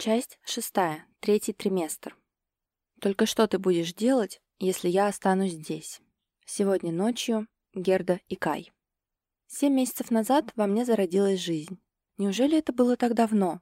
Часть шестая. Третий триместр. Только что ты будешь делать, если я останусь здесь? Сегодня ночью Герда и Кай. Семь месяцев назад во мне зародилась жизнь. Неужели это было так давно?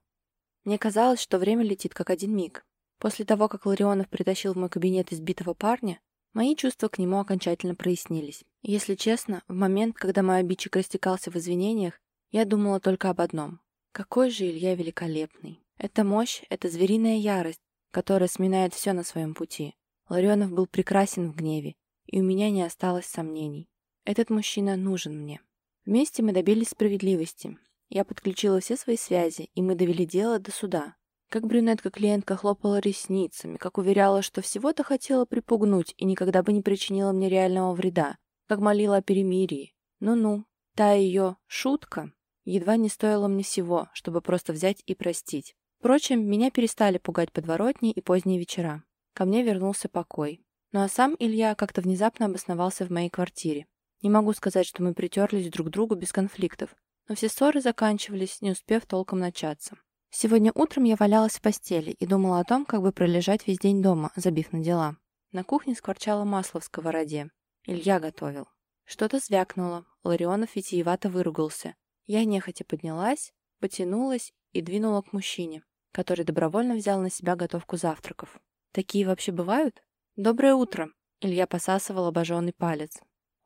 Мне казалось, что время летит как один миг. После того, как Ларионов притащил в мой кабинет избитого парня, мои чувства к нему окончательно прояснились. Если честно, в момент, когда мой обидчик растекался в извинениях, я думала только об одном. Какой же Илья великолепный. Это мощь, это звериная ярость, которая сминает все на своем пути. Ларионов был прекрасен в гневе, и у меня не осталось сомнений. Этот мужчина нужен мне. Вместе мы добились справедливости. Я подключила все свои связи, и мы довели дело до суда. Как брюнетка-клиентка хлопала ресницами, как уверяла, что всего-то хотела припугнуть и никогда бы не причинила мне реального вреда, как молила о перемирии. Ну-ну, та ее «шутка» едва не стоила мне всего, чтобы просто взять и простить. Впрочем, меня перестали пугать подворотни и поздние вечера. Ко мне вернулся покой. Ну а сам Илья как-то внезапно обосновался в моей квартире. Не могу сказать, что мы притерлись друг к другу без конфликтов, но все ссоры заканчивались, не успев толком начаться. Сегодня утром я валялась в постели и думала о том, как бы пролежать весь день дома, забив на дела. На кухне скворчало масло в сковороде. Илья готовил. Что-то звякнуло. Ларионов витиевато выругался. Я нехотя поднялась, потянулась и двинула к мужчине, который добровольно взял на себя готовку завтраков. Такие вообще бывают? «Доброе утро!» Илья посасывал обожженный палец.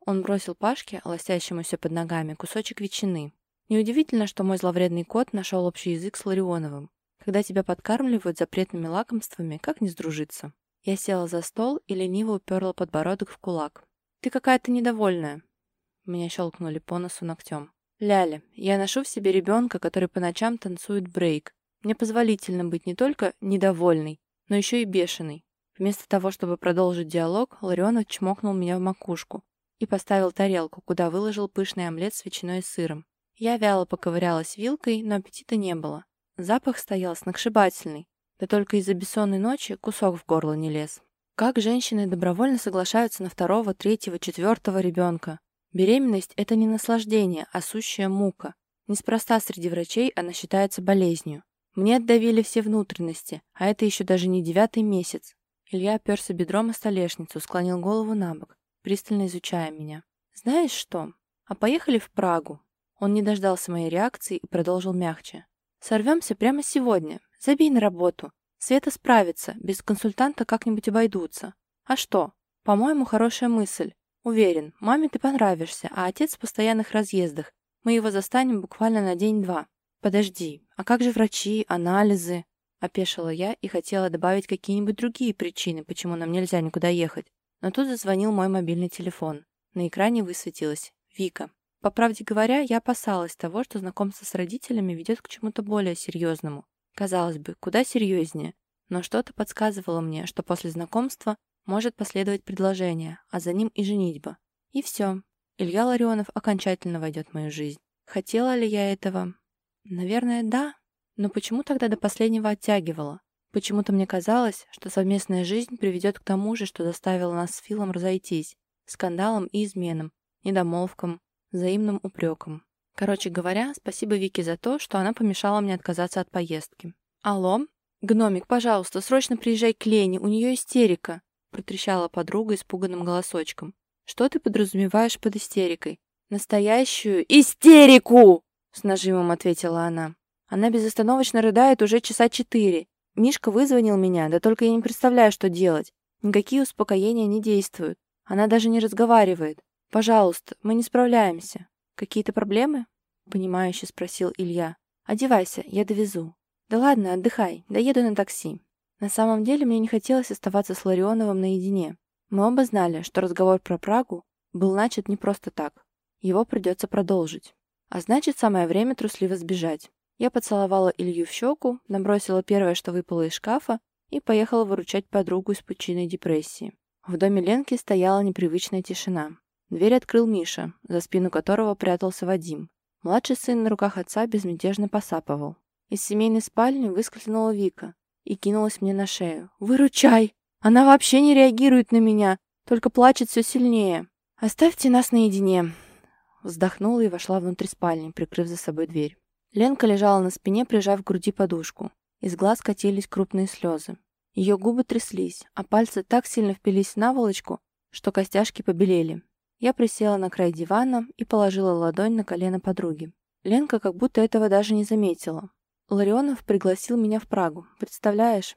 Он бросил Пашке, лосящемуся под ногами, кусочек ветчины. Неудивительно, что мой зловредный кот нашел общий язык с Ларионовым. Когда тебя подкармливают запретными лакомствами, как не сдружиться? Я села за стол и лениво уперла подбородок в кулак. «Ты какая-то недовольная!» Меня щелкнули по носу ногтем. Ляля, я ношу в себе ребенка, который по ночам танцует брейк. Мне позволительно быть не только недовольной, но еще и бешеной. Вместо того, чтобы продолжить диалог, Ларионов чмокнул меня в макушку и поставил тарелку, куда выложил пышный омлет с ветчиной и сыром. Я вяло поковырялась вилкой, но аппетита не было. Запах стоял сногсшибательный, да только из-за бессонной ночи кусок в горло не лез. Как женщины добровольно соглашаются на второго, третьего, четвертого ребенка? Беременность – это не наслаждение, а сущая мука. Неспроста среди врачей она считается болезнью. Мне отдавили все внутренности, а это еще даже не девятый месяц. Илья оперся бедром о столешницу, склонил голову на бок, пристально изучая меня. «Знаешь что? А поехали в Прагу?» Он не дождался моей реакции и продолжил мягче. «Сорвемся прямо сегодня. Забей на работу. Света справится, без консультанта как-нибудь обойдутся. А что? По-моему, хорошая мысль. Уверен, маме ты понравишься, а отец в постоянных разъездах. Мы его застанем буквально на день-два. Подожди, а как же врачи, анализы? Опешила я и хотела добавить какие-нибудь другие причины, почему нам нельзя никуда ехать. Но тут зазвонил мой мобильный телефон. На экране высветилась Вика. По правде говоря, я опасалась того, что знакомство с родителями ведет к чему-то более серьезному. Казалось бы, куда серьезнее. Но что-то подсказывало мне, что после знакомства может последовать предложение, а за ним и женитьба. И все. Илья Ларионов окончательно войдет в мою жизнь. Хотела ли я этого? Наверное, да. Но почему тогда до последнего оттягивала? Почему-то мне казалось, что совместная жизнь приведет к тому же, что заставило нас с Филом разойтись. Скандалом и изменам, недомолвкам, взаимным упреком. Короче говоря, спасибо Вике за то, что она помешала мне отказаться от поездки. «Алло? Гномик, пожалуйста, срочно приезжай к Лене, у нее истерика!» протрещала подруга испуганным голосочком. «Что ты подразумеваешь под истерикой?» «Настоящую истерику!» С нажимом ответила она. Она безостановочно рыдает уже часа четыре. Мишка вызвонил меня, да только я не представляю, что делать. Никакие успокоения не действуют. Она даже не разговаривает. Пожалуйста, мы не справляемся. Какие-то проблемы? Понимающе спросил Илья. Одевайся, я довезу. Да ладно, отдыхай, доеду на такси. На самом деле мне не хотелось оставаться с Ларионовым наедине. Мы оба знали, что разговор про Прагу был начат не просто так. Его придется продолжить. А значит, самое время трусливо сбежать. Я поцеловала Илью в щеку, набросила первое, что выпало из шкафа, и поехала выручать подругу из пучины депрессии. В доме Ленки стояла непривычная тишина. Дверь открыл Миша, за спину которого прятался Вадим. Младший сын на руках отца безмятежно посапывал. Из семейной спальни выскользнула Вика, и кинулась мне на шею. «Выручай! Она вообще не реагирует на меня, только плачет все сильнее. Оставьте нас наедине!» Вздохнула и вошла внутрь спальни, прикрыв за собой дверь. Ленка лежала на спине, прижав к груди подушку. из глаз катились крупные слезы. Ее губы тряслись, а пальцы так сильно впились в наволочку, что костяшки побелели. Я присела на край дивана и положила ладонь на колено подруги. Ленка как будто этого даже не заметила. Ларионов пригласил меня в Прагу, представляешь?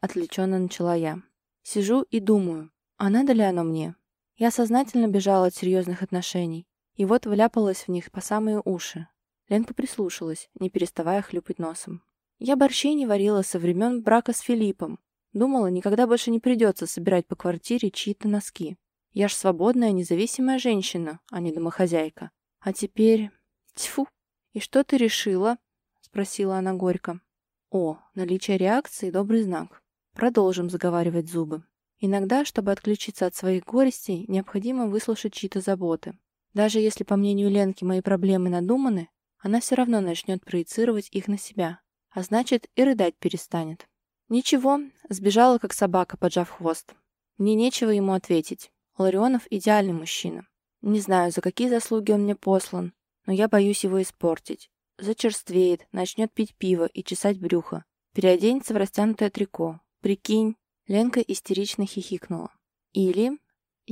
Отвлеченно начала я. Сижу и думаю, а надо ли оно мне? Я сознательно бежала от серьезных отношений, и вот вляпалась в них по самые уши. Ленка прислушалась, не переставая хлюпать носом. Я борщей не варила со времен брака с Филиппом. Думала, никогда больше не придется собирать по квартире чьи-то носки. Я ж свободная, независимая женщина, а не домохозяйка. А теперь... Тьфу! И что ты решила? Спросила она горько. О, наличие реакции — добрый знак. Продолжим заговаривать зубы. Иногда, чтобы отключиться от своих горестей, необходимо выслушать чьи-то заботы. Даже если, по мнению Ленки, мои проблемы надуманы, она все равно начнет проецировать их на себя, а значит и рыдать перестанет. Ничего, сбежала как собака, поджав хвост. Мне нечего ему ответить. Ларионов идеальный мужчина. Не знаю, за какие заслуги он мне послан, но я боюсь его испортить. Зачерствеет, начнет пить пиво и чесать брюхо. Переоденется в растянутое трико. Прикинь, Ленка истерично хихикнула. Или...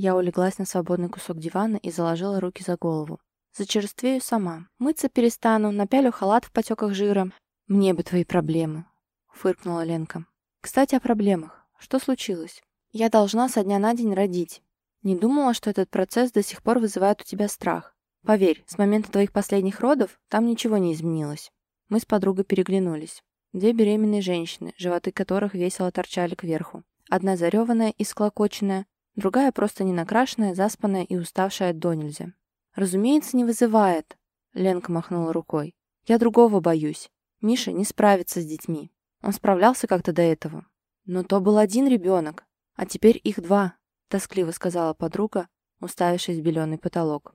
Я улеглась на свободный кусок дивана и заложила руки за голову. Зачерствею сама. Мыться перестану, напялю халат в потеках жира. Мне бы твои проблемы. Фыркнула Ленка. Кстати, о проблемах. Что случилось? Я должна со дня на день родить. Не думала, что этот процесс до сих пор вызывает у тебя страх. Поверь, с момента твоих последних родов там ничего не изменилось. Мы с подругой переглянулись. Две беременные женщины, животы которых весело торчали кверху. Одна зареванная и склокоченная, другая просто ненакрашенная, заспанная и уставшая до нельзя. «Разумеется, не вызывает», — Ленка махнула рукой. «Я другого боюсь. Миша не справится с детьми. Он справлялся как-то до этого. Но то был один ребенок, а теперь их два», — тоскливо сказала подруга, уставившись в беленый потолок.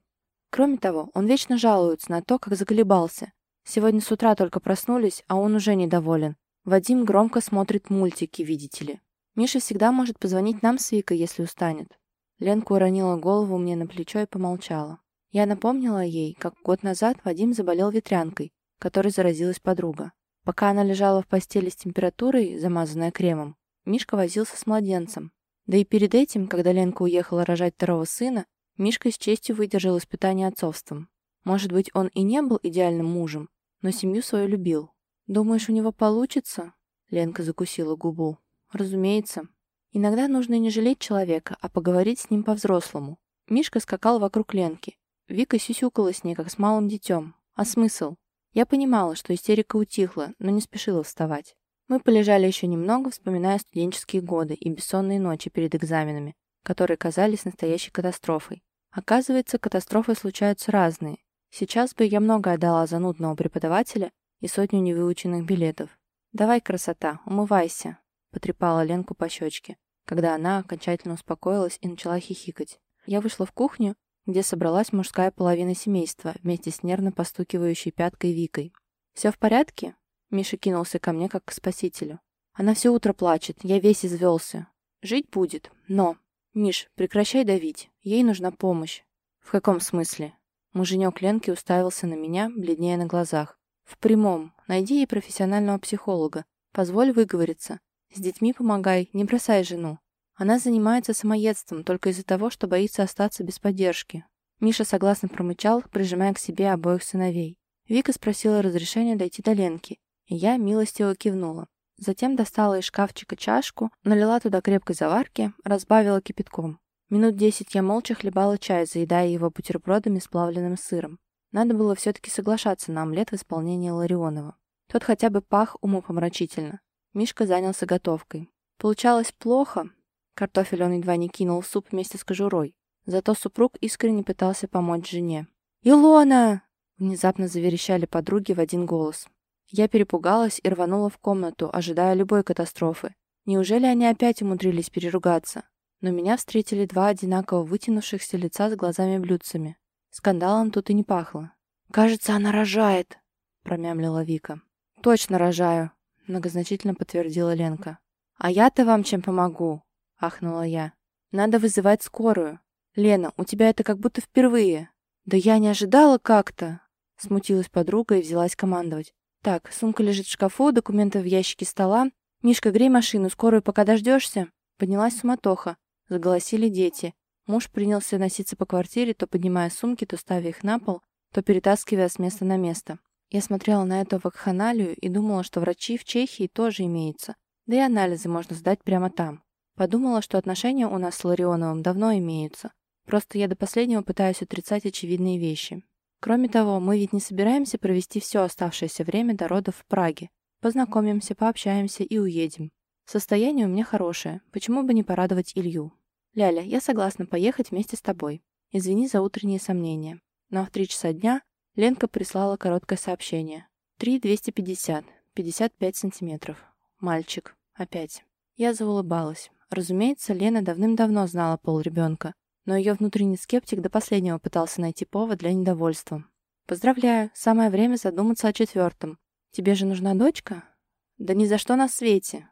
Кроме того, он вечно жалуется на то, как заколебался, Сегодня с утра только проснулись, а он уже недоволен. Вадим громко смотрит мультики, видите ли. Миша всегда может позвонить нам с Викой, если устанет. Ленка уронила голову мне на плечо и помолчала. Я напомнила ей, как год назад Вадим заболел ветрянкой, которой заразилась подруга. Пока она лежала в постели с температурой, замазанная кремом, Мишка возился с младенцем. Да и перед этим, когда Ленка уехала рожать второго сына, Мишка с честью выдержал испытание отцовством. Может быть, он и не был идеальным мужем, но семью свою любил. Думаешь, у него получится?» Ленка закусила губу. «Разумеется. Иногда нужно не жалеть человека, а поговорить с ним по-взрослому. Мишка скакал вокруг Ленки. Вика сюсюкала с ней, как с малым детем. А смысл? Я понимала, что истерика утихла, но не спешила вставать. Мы полежали еще немного, вспоминая студенческие годы и бессонные ночи перед экзаменами, которые казались настоящей катастрофой. Оказывается, катастрофы случаются разные, Сейчас бы я много отдала за нудного преподавателя и сотню невыученных билетов. «Давай, красота, умывайся», — потрепала Ленку по щечке, когда она окончательно успокоилась и начала хихикать. Я вышла в кухню, где собралась мужская половина семейства вместе с нервно постукивающей пяткой Викой. «Все в порядке?» Миша кинулся ко мне как к спасителю. «Она все утро плачет, я весь извелся. Жить будет, но...» «Миш, прекращай давить, ей нужна помощь». «В каком смысле?» Муженек Ленки уставился на меня, бледнее на глазах. «В прямом. Найди ей профессионального психолога. Позволь выговориться. С детьми помогай, не бросай жену. Она занимается самоедством только из-за того, что боится остаться без поддержки». Миша согласно промычал, прижимая к себе обоих сыновей. Вика спросила разрешения дойти до Ленки, и я милостиво кивнула. Затем достала из шкафчика чашку, налила туда крепкой заварки, разбавила кипятком. Минут десять я молча хлебала чай, заедая его бутербродами с плавленным сыром. Надо было все-таки соглашаться на омлет в исполнении Ларионова. Тот хотя бы пах умопомрачительно. Мишка занялся готовкой. Получалось плохо. Картофель он едва не кинул в суп вместе с кожурой. Зато супруг искренне пытался помочь жене. «Илона!» Внезапно заверещали подруги в один голос. Я перепугалась и рванула в комнату, ожидая любой катастрофы. Неужели они опять умудрились переругаться? но меня встретили два одинаково вытянувшихся лица с глазами-блюдцами. Скандалом тут и не пахло. «Кажется, она рожает», — промямлила Вика. «Точно рожаю», — многозначительно подтвердила Ленка. «А я-то вам чем помогу?» — ахнула я. «Надо вызывать скорую. Лена, у тебя это как будто впервые». «Да я не ожидала как-то», — смутилась подруга и взялась командовать. Так, сумка лежит в шкафу, документы в ящике стола. Мишка, грей машину, скорую пока дождешься. Поднялась суматоха. Заголосили дети. Муж принялся носиться по квартире, то поднимая сумки, то ставя их на пол, то перетаскивая с места на место. Я смотрела на эту вакханалию и думала, что врачи в Чехии тоже имеются. Да и анализы можно сдать прямо там. Подумала, что отношения у нас с Ларионовым давно имеются. Просто я до последнего пытаюсь отрицать очевидные вещи. Кроме того, мы ведь не собираемся провести все оставшееся время до родов в Праге. Познакомимся, пообщаемся и уедем. Состояние у меня хорошее, почему бы не порадовать Илью? Ляля, я согласна поехать вместе с тобой. Извини за утренние сомнения. Но в три часа дня Ленка прислала короткое сообщение. 3250, 55 сантиметров. Мальчик. Опять. Я заулыбалась. Разумеется, Лена давным-давно знала пол ребенка, но ее внутренний скептик до последнего пытался найти повод для недовольства. «Поздравляю, самое время задуматься о четвертом. Тебе же нужна дочка?» «Да ни за что на свете!»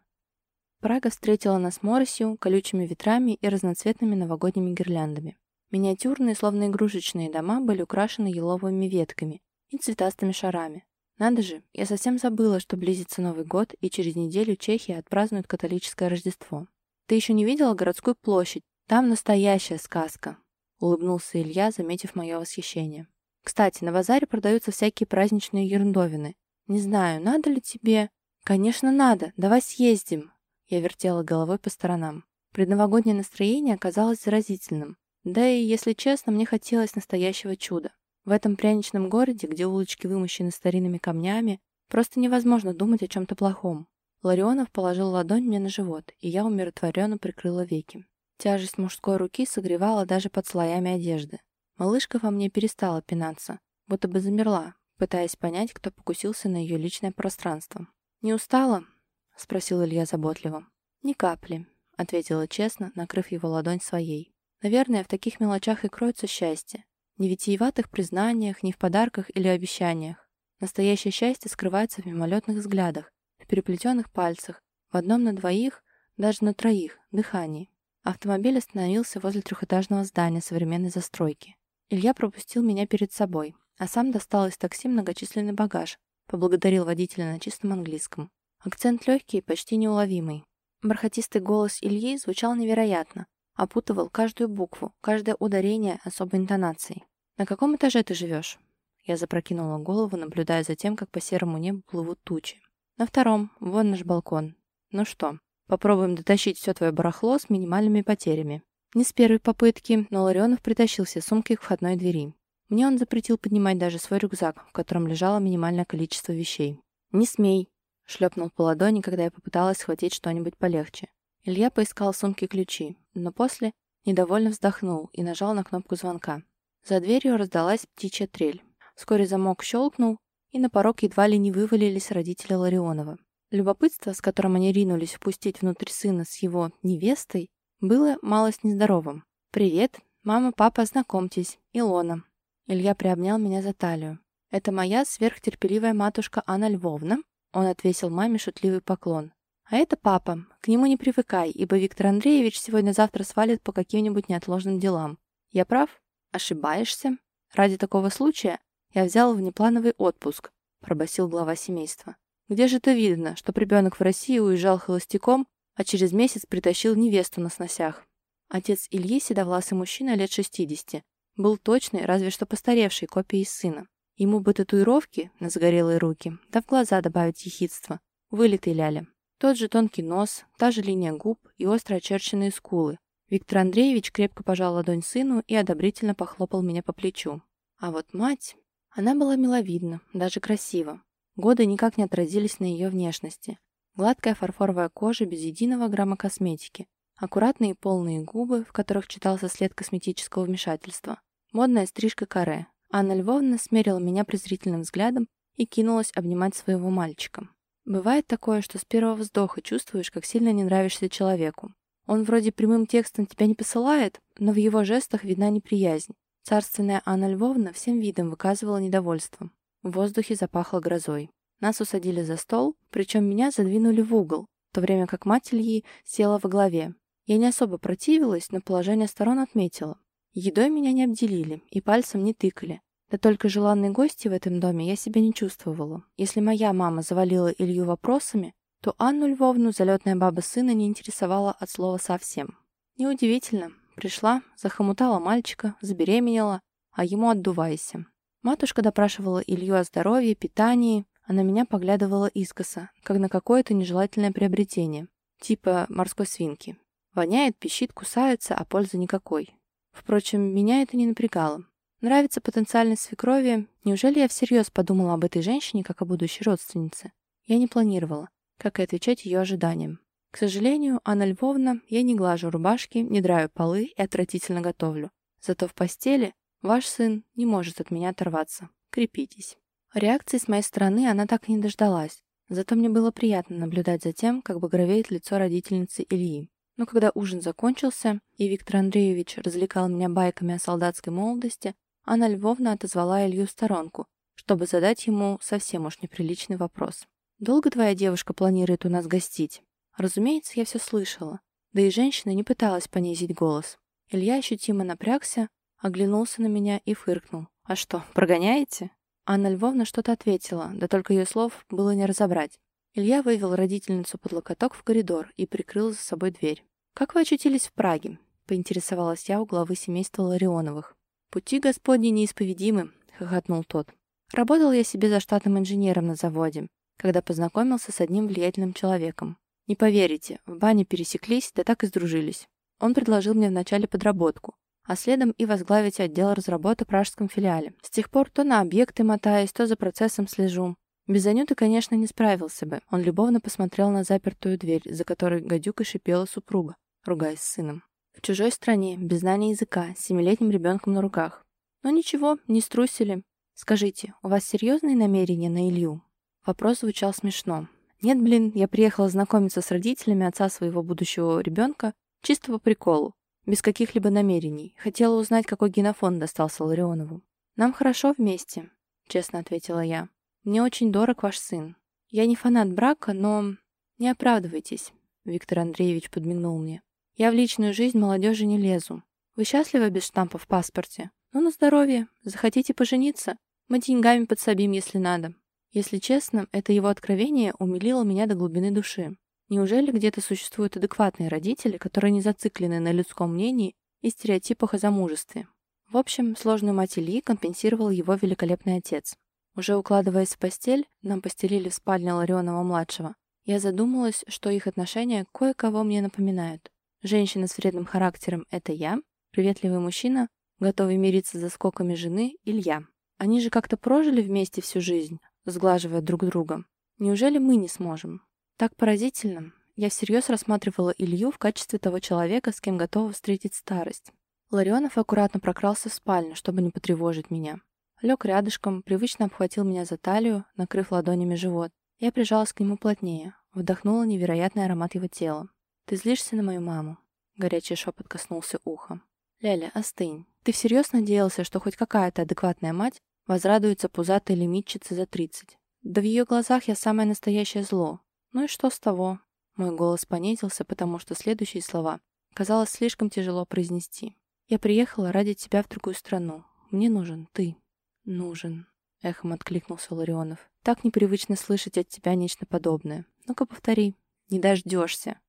Прага встретила нас моросью, колючими ветрами и разноцветными новогодними гирляндами. Миниатюрные, словно игрушечные дома были украшены еловыми ветками и цветастыми шарами. Надо же, я совсем забыла, что близится Новый год, и через неделю Чехия отпразднует католическое Рождество. Ты еще не видела городскую площадь? Там настоящая сказка», — улыбнулся Илья, заметив мое восхищение. «Кстати, на базаре продаются всякие праздничные ерундовины. Не знаю, надо ли тебе...» «Конечно, надо. Давай съездим». Я вертела головой по сторонам. Предновогоднее настроение оказалось заразительным. Да и, если честно, мне хотелось настоящего чуда. В этом пряничном городе, где улочки вымощены старинными камнями, просто невозможно думать о чем-то плохом. Ларионов положил ладонь мне на живот, и я умиротворенно прикрыла веки. Тяжесть мужской руки согревала даже под слоями одежды. Малышка во мне перестала пинаться, будто бы замерла, пытаясь понять, кто покусился на ее личное пространство. «Не устала?» — спросил Илья заботливо. «Ни капли», — ответила честно, накрыв его ладонь своей. «Наверное, в таких мелочах и кроется счастье. Не в витиеватых признаниях, не в подарках или обещаниях. Настоящее счастье скрывается в мимолетных взглядах, в переплетенных пальцах, в одном на двоих, даже на троих, дыхании. Автомобиль остановился возле трехэтажного здания современной застройки. Илья пропустил меня перед собой, а сам достал из такси многочисленный багаж, поблагодарил водителя на чистом английском. Акцент легкий и почти неуловимый. Бархатистый голос Ильи звучал невероятно, опутывал каждую букву, каждое ударение особой интонацией. «На каком этаже ты живешь?» Я запрокинула голову, наблюдая за тем, как по серому небу плывут тучи. «На втором. Вон наш балкон. Ну что, Попробуем дотащить все твое барахло с минимальными потерями. Не с первой попытки, но Ларионов притащил все сумки к входной двери. Мне он запретил поднимать даже свой рюкзак, в котором лежало минимальное количество вещей. «Не смей!» — шлепнул по ладони, когда я попыталась схватить что-нибудь полегче. Илья поискал в сумке ключи, но после недовольно вздохнул и нажал на кнопку звонка. За дверью раздалась птичья трель. Вскоре замок щелкнул, и на порог едва ли не вывалились родители Ларионова. Любопытство, с которым они ринулись впустить внутрь сына с его невестой, было малость нездоровым. «Привет, мама, папа, знакомьтесь, Илона». Илья приобнял меня за талию. «Это моя сверхтерпеливая матушка Анна Львовна», он отвесил маме шутливый поклон. «А это папа. К нему не привыкай, ибо Виктор Андреевич сегодня-завтра свалит по каким-нибудь неотложным делам. Я прав? Ошибаешься? Ради такого случая я взял внеплановый отпуск», пробасил глава семейства. Где же это видно, чтоб ребенок в России уезжал холостяком, а через месяц притащил невесту на сносях? Отец Ильи, седовласый мужчина лет 60, был точный, разве что постаревший копией сына. Ему бы татуировки на загорелые руки, да в глаза добавить ехидство. Вылитый ляля. Тот же тонкий нос, та же линия губ и остро очерченные скулы. Виктор Андреевич крепко пожал ладонь сыну и одобрительно похлопал меня по плечу. А вот мать... Она была миловидна, даже красива. Годы никак не отразились на ее внешности. Гладкая фарфоровая кожа без единого грамма косметики, аккуратные полные губы, в которых читался след косметического вмешательства, модная стрижка каре. Анна Львовна смерила меня презрительным взглядом и кинулась обнимать своего мальчика. Бывает такое, что с первого вздоха чувствуешь, как сильно не нравишься человеку. Он вроде прямым текстом тебя не посылает, но в его жестах видна неприязнь. Царственная Анна Львовна всем видом выказывала недовольство. В воздухе запахло грозой. Нас усадили за стол, причем меня задвинули в угол, в то время как мать Ильи села во главе. Я не особо противилась, но положение сторон отметила. Едой меня не обделили и пальцем не тыкали. Да только желанной гости в этом доме я себя не чувствовала. Если моя мама завалила Илью вопросами, то Анну Львовну залетная баба сына не интересовала от слова совсем. Неудивительно. Пришла, захомутала мальчика, забеременела, а ему отдувайся. Матушка допрашивала Илью о здоровье, питании, а на меня поглядывала искоса, как на какое-то нежелательное приобретение, типа морской свинки. Воняет, пищит, кусается, а пользы никакой. Впрочем, меня это не напрягало. Нравится потенциальность свекрови. Неужели я всерьез подумала об этой женщине, как о будущей родственнице? Я не планировала, как и отвечать ее ожиданиям. К сожалению, Анна Львовна, я не глажу рубашки, не драю полы и отвратительно готовлю. Зато в постели ваш сын не может от меня оторваться. Крепитесь. Реакции с моей стороны она так и не дождалась. Зато мне было приятно наблюдать за тем, как багровеет лицо родительницы Ильи. Но когда ужин закончился, и Виктор Андреевич развлекал меня байками о солдатской молодости, Анна Львовна отозвала Илью в сторонку, чтобы задать ему совсем уж неприличный вопрос. «Долго твоя девушка планирует у нас гостить?» Разумеется, я все слышала. Да и женщина не пыталась понизить голос. Илья ощутимо напрягся, оглянулся на меня и фыркнул. «А что, прогоняете?» Анна Львовна что-то ответила, да только ее слов было не разобрать. Илья вывел родительницу под локоток в коридор и прикрыл за собой дверь. «Как вы очутились в Праге?» — поинтересовалась я у главы семейства Ларионовых. «Пути Господни неисповедимы», — хохотнул тот. «Работал я себе за штатным инженером на заводе, когда познакомился с одним влиятельным человеком. Не поверите, в бане пересеклись, да так и сдружились. Он предложил мне вначале подработку, а следом и возглавить отдел разработок в пражском филиале. С тех пор то на объекты мотаюсь, то за процессом слежу. Без Анюты, конечно, не справился бы. Он любовно посмотрел на запертую дверь, за которой гадюкой шипела супруга, ругаясь с сыном. В чужой стране, без знания языка, с семилетним ребенком на руках. Но ничего, не струсили. Скажите, у вас серьезные намерения на Илью? Вопрос звучал смешно. Нет, блин, я приехала знакомиться с родителями отца своего будущего ребенка чисто по приколу, без каких-либо намерений. Хотела узнать, какой генофонд достался Ларионову. «Нам хорошо вместе», — честно ответила я. «Мне очень дорог ваш сын. Я не фанат брака, но...» «Не оправдывайтесь», — Виктор Андреевич подмигнул мне. Я в личную жизнь молодежи не лезу. Вы счастливы без штампа в паспорте? Ну, на здоровье. Захотите пожениться? Мы деньгами подсобим, если надо. Если честно, это его откровение умилило меня до глубины души. Неужели где-то существуют адекватные родители, которые не зациклены на людском мнении и стереотипах о замужестве? В общем, сложную мать Ильи компенсировал его великолепный отец. Уже укладываясь в постель, нам постелили в спальне Ларионова-младшего. Я задумалась, что их отношения кое-кого мне напоминают. Женщина с вредным характером — это я, приветливый мужчина, готовый мириться за скоками жены — Илья. Они же как-то прожили вместе всю жизнь, сглаживая друг друга. Неужели мы не сможем? Так поразительно. Я всерьез рассматривала Илью в качестве того человека, с кем готова встретить старость. Ларионов аккуратно прокрался в спальню, чтобы не потревожить меня. Лег рядышком, привычно обхватил меня за талию, накрыв ладонями живот. Я прижалась к нему плотнее, вдохнула невероятный аромат его тела. «Ты злишься на мою маму?» Горячий шепот коснулся уха. «Ляля, остынь. Ты всерьез надеялся, что хоть какая-то адекватная мать возрадуется пузатой лимитчице за тридцать? Да в ее глазах я самое настоящее зло. Ну и что с того?» Мой голос понизился, потому что следующие слова казалось слишком тяжело произнести. «Я приехала ради тебя в другую страну. Мне нужен ты». «Нужен», — эхом откликнулся Ларионов. «Так непривычно слышать от тебя нечто подобное. Ну-ка повтори». «Не дождешься»,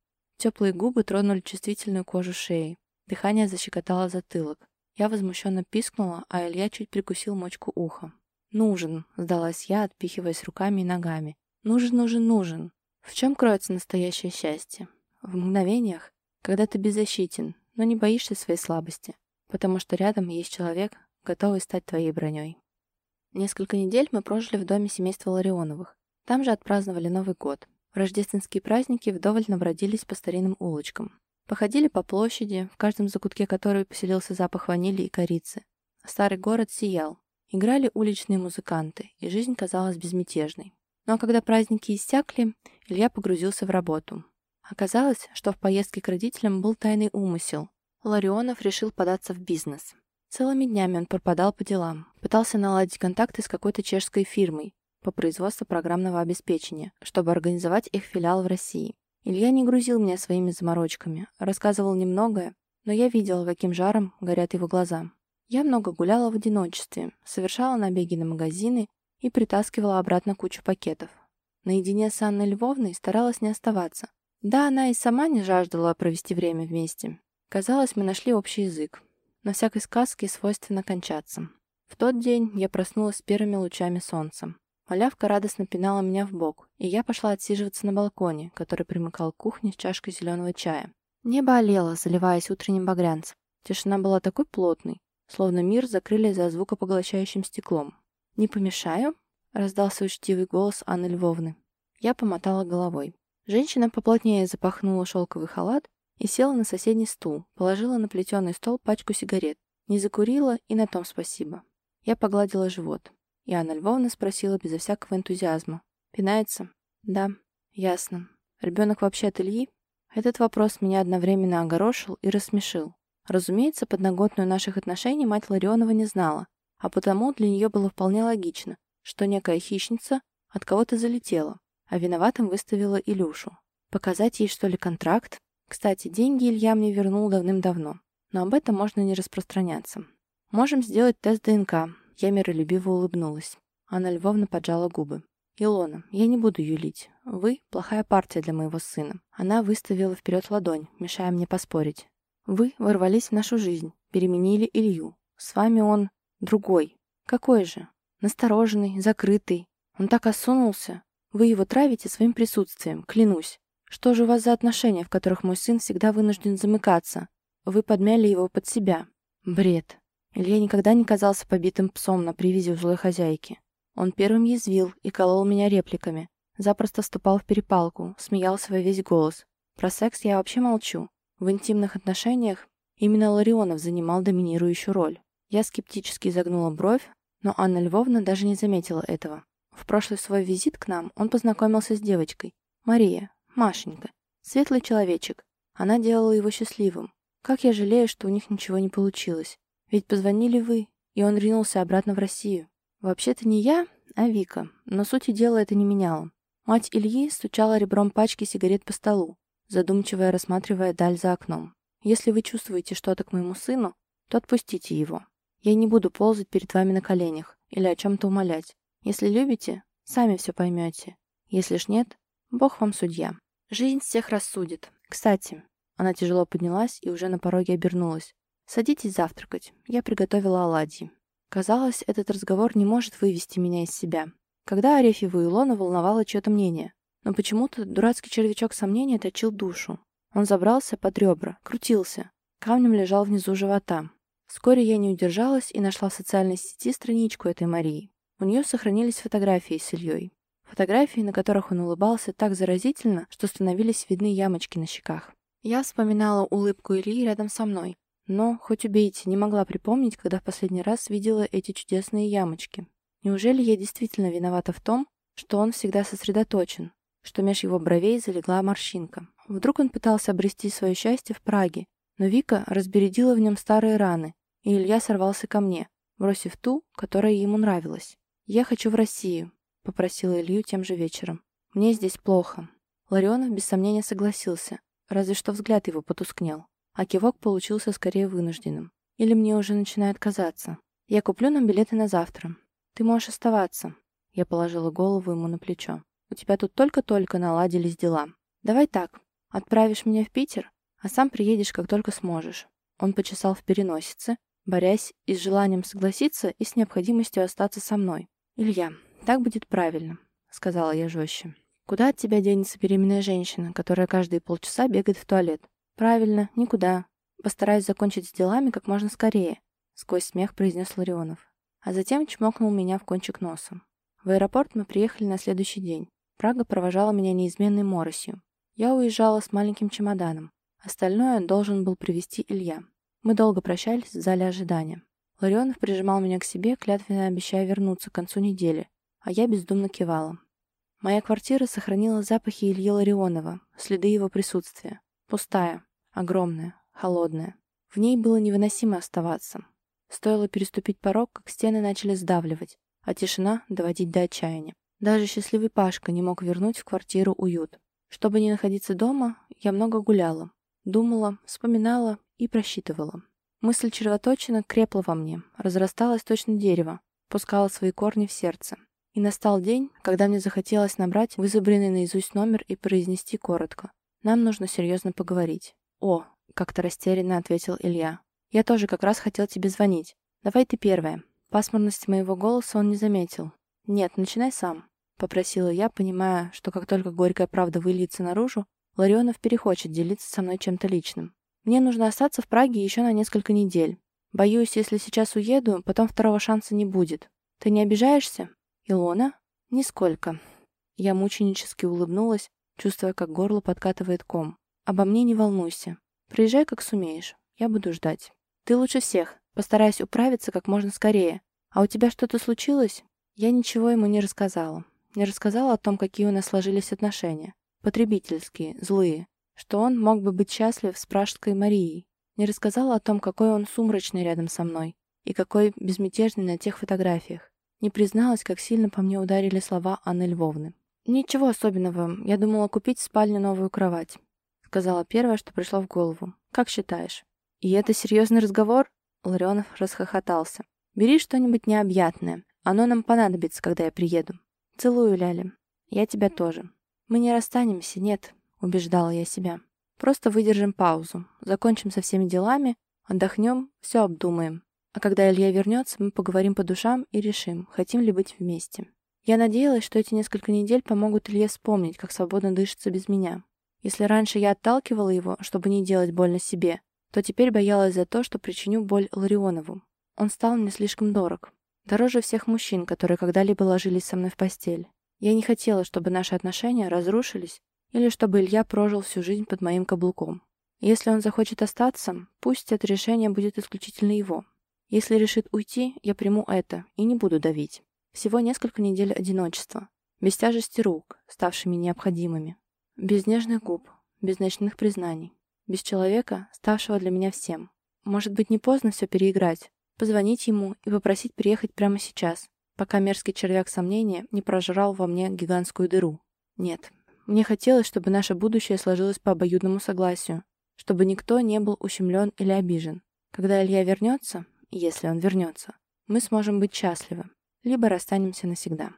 Теплые губы тронули чувствительную кожу шеи. Дыхание защекотало затылок. Я возмущенно пискнула, а Илья чуть прикусил мочку уха. «Нужен», — сдалась я, отпихиваясь руками и ногами. «Нужен, нужен, нужен». В чем кроется настоящее счастье? В мгновениях, когда ты беззащитен, но не боишься своей слабости, потому что рядом есть человек, готовый стать твоей броней. Несколько недель мы прожили в доме семейства Ларионовых. Там же отпраздновали Новый год. В рождественские праздники вдоволь набродились по старинным улочкам. Походили по площади, в каждом закутке которой поселился запах ванили и корицы. Старый город сиял. Играли уличные музыканты, и жизнь казалась безмятежной. Но когда праздники иссякли, Илья погрузился в работу. Оказалось, что в поездке к родителям был тайный умысел. Ларионов решил податься в бизнес. Целыми днями он пропадал по делам, пытался наладить контакты с какой-то чешской фирмой, по производству программного обеспечения, чтобы организовать их филиал в России. Илья не грузил меня своими заморочками, рассказывал немногое, но я видела, каким жаром горят его глаза. Я много гуляла в одиночестве, совершала набеги на магазины и притаскивала обратно кучу пакетов. Наедине с Анной Львовной старалась не оставаться. Да, она и сама не жаждала провести время вместе. Казалось, мы нашли общий язык. На всякой сказке свойственно кончаться. В тот день я проснулась с первыми лучами солнца. Малявка радостно пинала меня в бок, и я пошла отсиживаться на балконе, который примыкал к кухне с чашкой зеленого чая. Небо олело, заливаясь утренним багрянцем. Тишина была такой плотной, словно мир закрыли за звукопоглощающим стеклом. «Не помешаю?» — раздался учтивый голос Анны Львовны. Я помотала головой. Женщина поплотнее запахнула шелковый халат и села на соседний стул, положила на плетеный стол пачку сигарет. Не закурила, и на том спасибо. Я погладила живот. И Анна Львовна спросила безо всякого энтузиазма. «Пинается?» «Да». «Ясно. Ребенок вообще от Ильи?» Этот вопрос меня одновременно огорошил и рассмешил. Разумеется, подноготную наших отношений мать Ларионова не знала, а потому для нее было вполне логично, что некая хищница от кого-то залетела, а виноватым выставила Илюшу. Показать ей, что ли, контракт? Кстати, деньги Илья мне вернул давным-давно, но об этом можно не распространяться. Можем сделать тест ДНК. Я миролюбиво улыбнулась. Анна Львовна поджала губы. «Илона, я не буду юлить. Вы – плохая партия для моего сына». Она выставила вперед ладонь, мешая мне поспорить. «Вы ворвались в нашу жизнь, переменили Илью. С вами он другой. Какой же? Настороженный, закрытый. Он так осунулся. Вы его травите своим присутствием, клянусь. Что же у вас за отношения, в которых мой сын всегда вынужден замыкаться? Вы подмяли его под себя. Бред. Илья никогда не казался побитым псом на привязи у злой хозяйки. Он первым язвил и колол меня репликами. Запросто вступал в перепалку, смеялся во весь голос. Про секс я вообще молчу. В интимных отношениях именно Ларионов занимал доминирующую роль. Я скептически изогнула бровь, но Анна Львовна даже не заметила этого. В прошлый свой визит к нам он познакомился с девочкой. Мария, Машенька. Светлый человечек. Она делала его счастливым. Как я жалею, что у них ничего не получилось. Ведь позвонили вы, и он ринулся обратно в Россию. Вообще-то не я, а Вика, но сути дела это не меняло. Мать Ильи стучала ребром пачки сигарет по столу, задумчиво рассматривая даль за окном. «Если вы чувствуете что-то к моему сыну, то отпустите его. Я не буду ползать перед вами на коленях или о чем-то умолять. Если любите, сами все поймете. Если ж нет, Бог вам судья. Жизнь всех рассудит. Кстати, она тяжело поднялась и уже на пороге обернулась. «Садитесь завтракать. Я приготовила оладьи». Казалось, этот разговор не может вывести меня из себя. Когда Арефьеву Илона волновало чье-то мнение. Но почему-то дурацкий червячок сомнения точил душу. Он забрался под ребра, крутился. Камнем лежал внизу живота. Вскоре я не удержалась и нашла в социальной сети страничку этой Марии. У нее сохранились фотографии с Ильей. Фотографии, на которых он улыбался так заразительно, что становились видны ямочки на щеках. Я вспоминала улыбку Ильи рядом со мной, но, хоть убейте, не могла припомнить, когда в последний раз видела эти чудесные ямочки. Неужели я действительно виновата в том, что он всегда сосредоточен, что меж его бровей залегла морщинка? Вдруг он пытался обрести свое счастье в Праге, но Вика разбередила в нем старые раны, и Илья сорвался ко мне, бросив ту, которая ему нравилась. «Я хочу в Россию», — попросила Илью тем же вечером. «Мне здесь плохо». Ларионов без сомнения согласился, разве что взгляд его потускнел а кивок получился скорее вынужденным. Или мне уже начинает казаться. Я куплю нам билеты на завтра. Ты можешь оставаться. Я положила голову ему на плечо. У тебя тут только-только наладились дела. Давай так. Отправишь меня в Питер, а сам приедешь, как только сможешь. Он почесал в переносице, борясь и с желанием согласиться, и с необходимостью остаться со мной. «Илья, так будет правильно», — сказала я жестче. «Куда от тебя денется беременная женщина, которая каждые полчаса бегает в туалет? «Правильно, никуда. Постараюсь закончить с делами как можно скорее», — сквозь смех произнес Ларионов. А затем чмокнул меня в кончик носа. В аэропорт мы приехали на следующий день. Прага провожала меня неизменной моросью. Я уезжала с маленьким чемоданом. Остальное должен был привезти Илья. Мы долго прощались в зале ожидания. Ларионов прижимал меня к себе, клятвенно обещая вернуться к концу недели, а я бездумно кивала. Моя квартира сохранила запахи Ильи Ларионова, следы его присутствия. Пустая, огромная, холодная. В ней было невыносимо оставаться. Стоило переступить порог, как стены начали сдавливать, а тишина доводить до отчаяния. Даже счастливый Пашка не мог вернуть в квартиру уют. Чтобы не находиться дома, я много гуляла. Думала, вспоминала и просчитывала. Мысль червоточина крепла во мне, разрасталась точно дерево, пускала свои корни в сердце. И настал день, когда мне захотелось набрать вызубренный наизусть номер и произнести коротко. «Нам нужно серьезно поговорить». «О», — как-то растерянно ответил Илья. «Я тоже как раз хотел тебе звонить. Давай ты первая». Пасмурности моего голоса он не заметил. «Нет, начинай сам», — попросила я, понимая, что как только горькая правда выльется наружу, Ларионов перехочет делиться со мной чем-то личным. Мне нужно остаться в Праге еще на несколько недель. Боюсь, если сейчас уеду, потом второго шанса не будет. Ты не обижаешься? Илона? Нисколько. Я мученически улыбнулась, чувствуя, как горло подкатывает ком. Обо мне не волнуйся. Приезжай, как сумеешь. Я буду ждать. Ты лучше всех. Постарайся управиться как можно скорее. А у тебя что-то случилось? Я ничего ему не рассказала. Не рассказала о том, какие у нас сложились отношения. Потребительские, злые что он мог бы быть счастлив с пражской Марией. Не рассказала о том, какой он сумрачный рядом со мной и какой безмятежный на тех фотографиях. Не призналась, как сильно по мне ударили слова Анны Львовны. «Ничего особенного. Я думала купить в спальне новую кровать», — сказала первое, что пришло в голову. «Как считаешь?» «И это серьезный разговор?» Ларионов расхохотался. «Бери что-нибудь необъятное. Оно нам понадобится, когда я приеду. Целую, Ляля. Я тебя тоже. Мы не расстанемся, нет убеждала я себя. Просто выдержим паузу, закончим со всеми делами, отдохнем, все обдумаем. А когда Илья вернется, мы поговорим по душам и решим, хотим ли быть вместе. Я надеялась, что эти несколько недель помогут Илье вспомнить, как свободно дышится без меня. Если раньше я отталкивала его, чтобы не делать больно себе, то теперь боялась за то, что причиню боль Ларионову. Он стал мне слишком дорог. Дороже всех мужчин, которые когда-либо ложились со мной в постель. Я не хотела, чтобы наши отношения разрушились или чтобы Илья прожил всю жизнь под моим каблуком. Если он захочет остаться, пусть это решение будет исключительно его. Если решит уйти, я приму это и не буду давить. Всего несколько недель одиночества, без тяжести рук, ставшими необходимыми, без нежных губ, без ночных признаний, без человека, ставшего для меня всем. Может быть, не поздно все переиграть, позвонить ему и попросить приехать прямо сейчас, пока мерзкий червяк сомнения не прожрал во мне гигантскую дыру. Нет, мне хотелось, чтобы наше будущее сложилось по обоюдному согласию, чтобы никто не был ущемлен или обижен. Когда Илья вернется, если он вернется, мы сможем быть счастливы, либо расстанемся навсегда.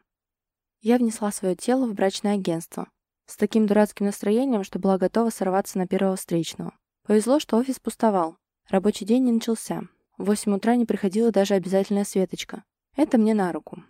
Я внесла свое тело в брачное агентство с таким дурацким настроением, что была готова сорваться на первого встречного. Повезло, что офис пустовал. Рабочий день не начался. В 8 утра не приходила даже обязательная светочка. Это мне на руку.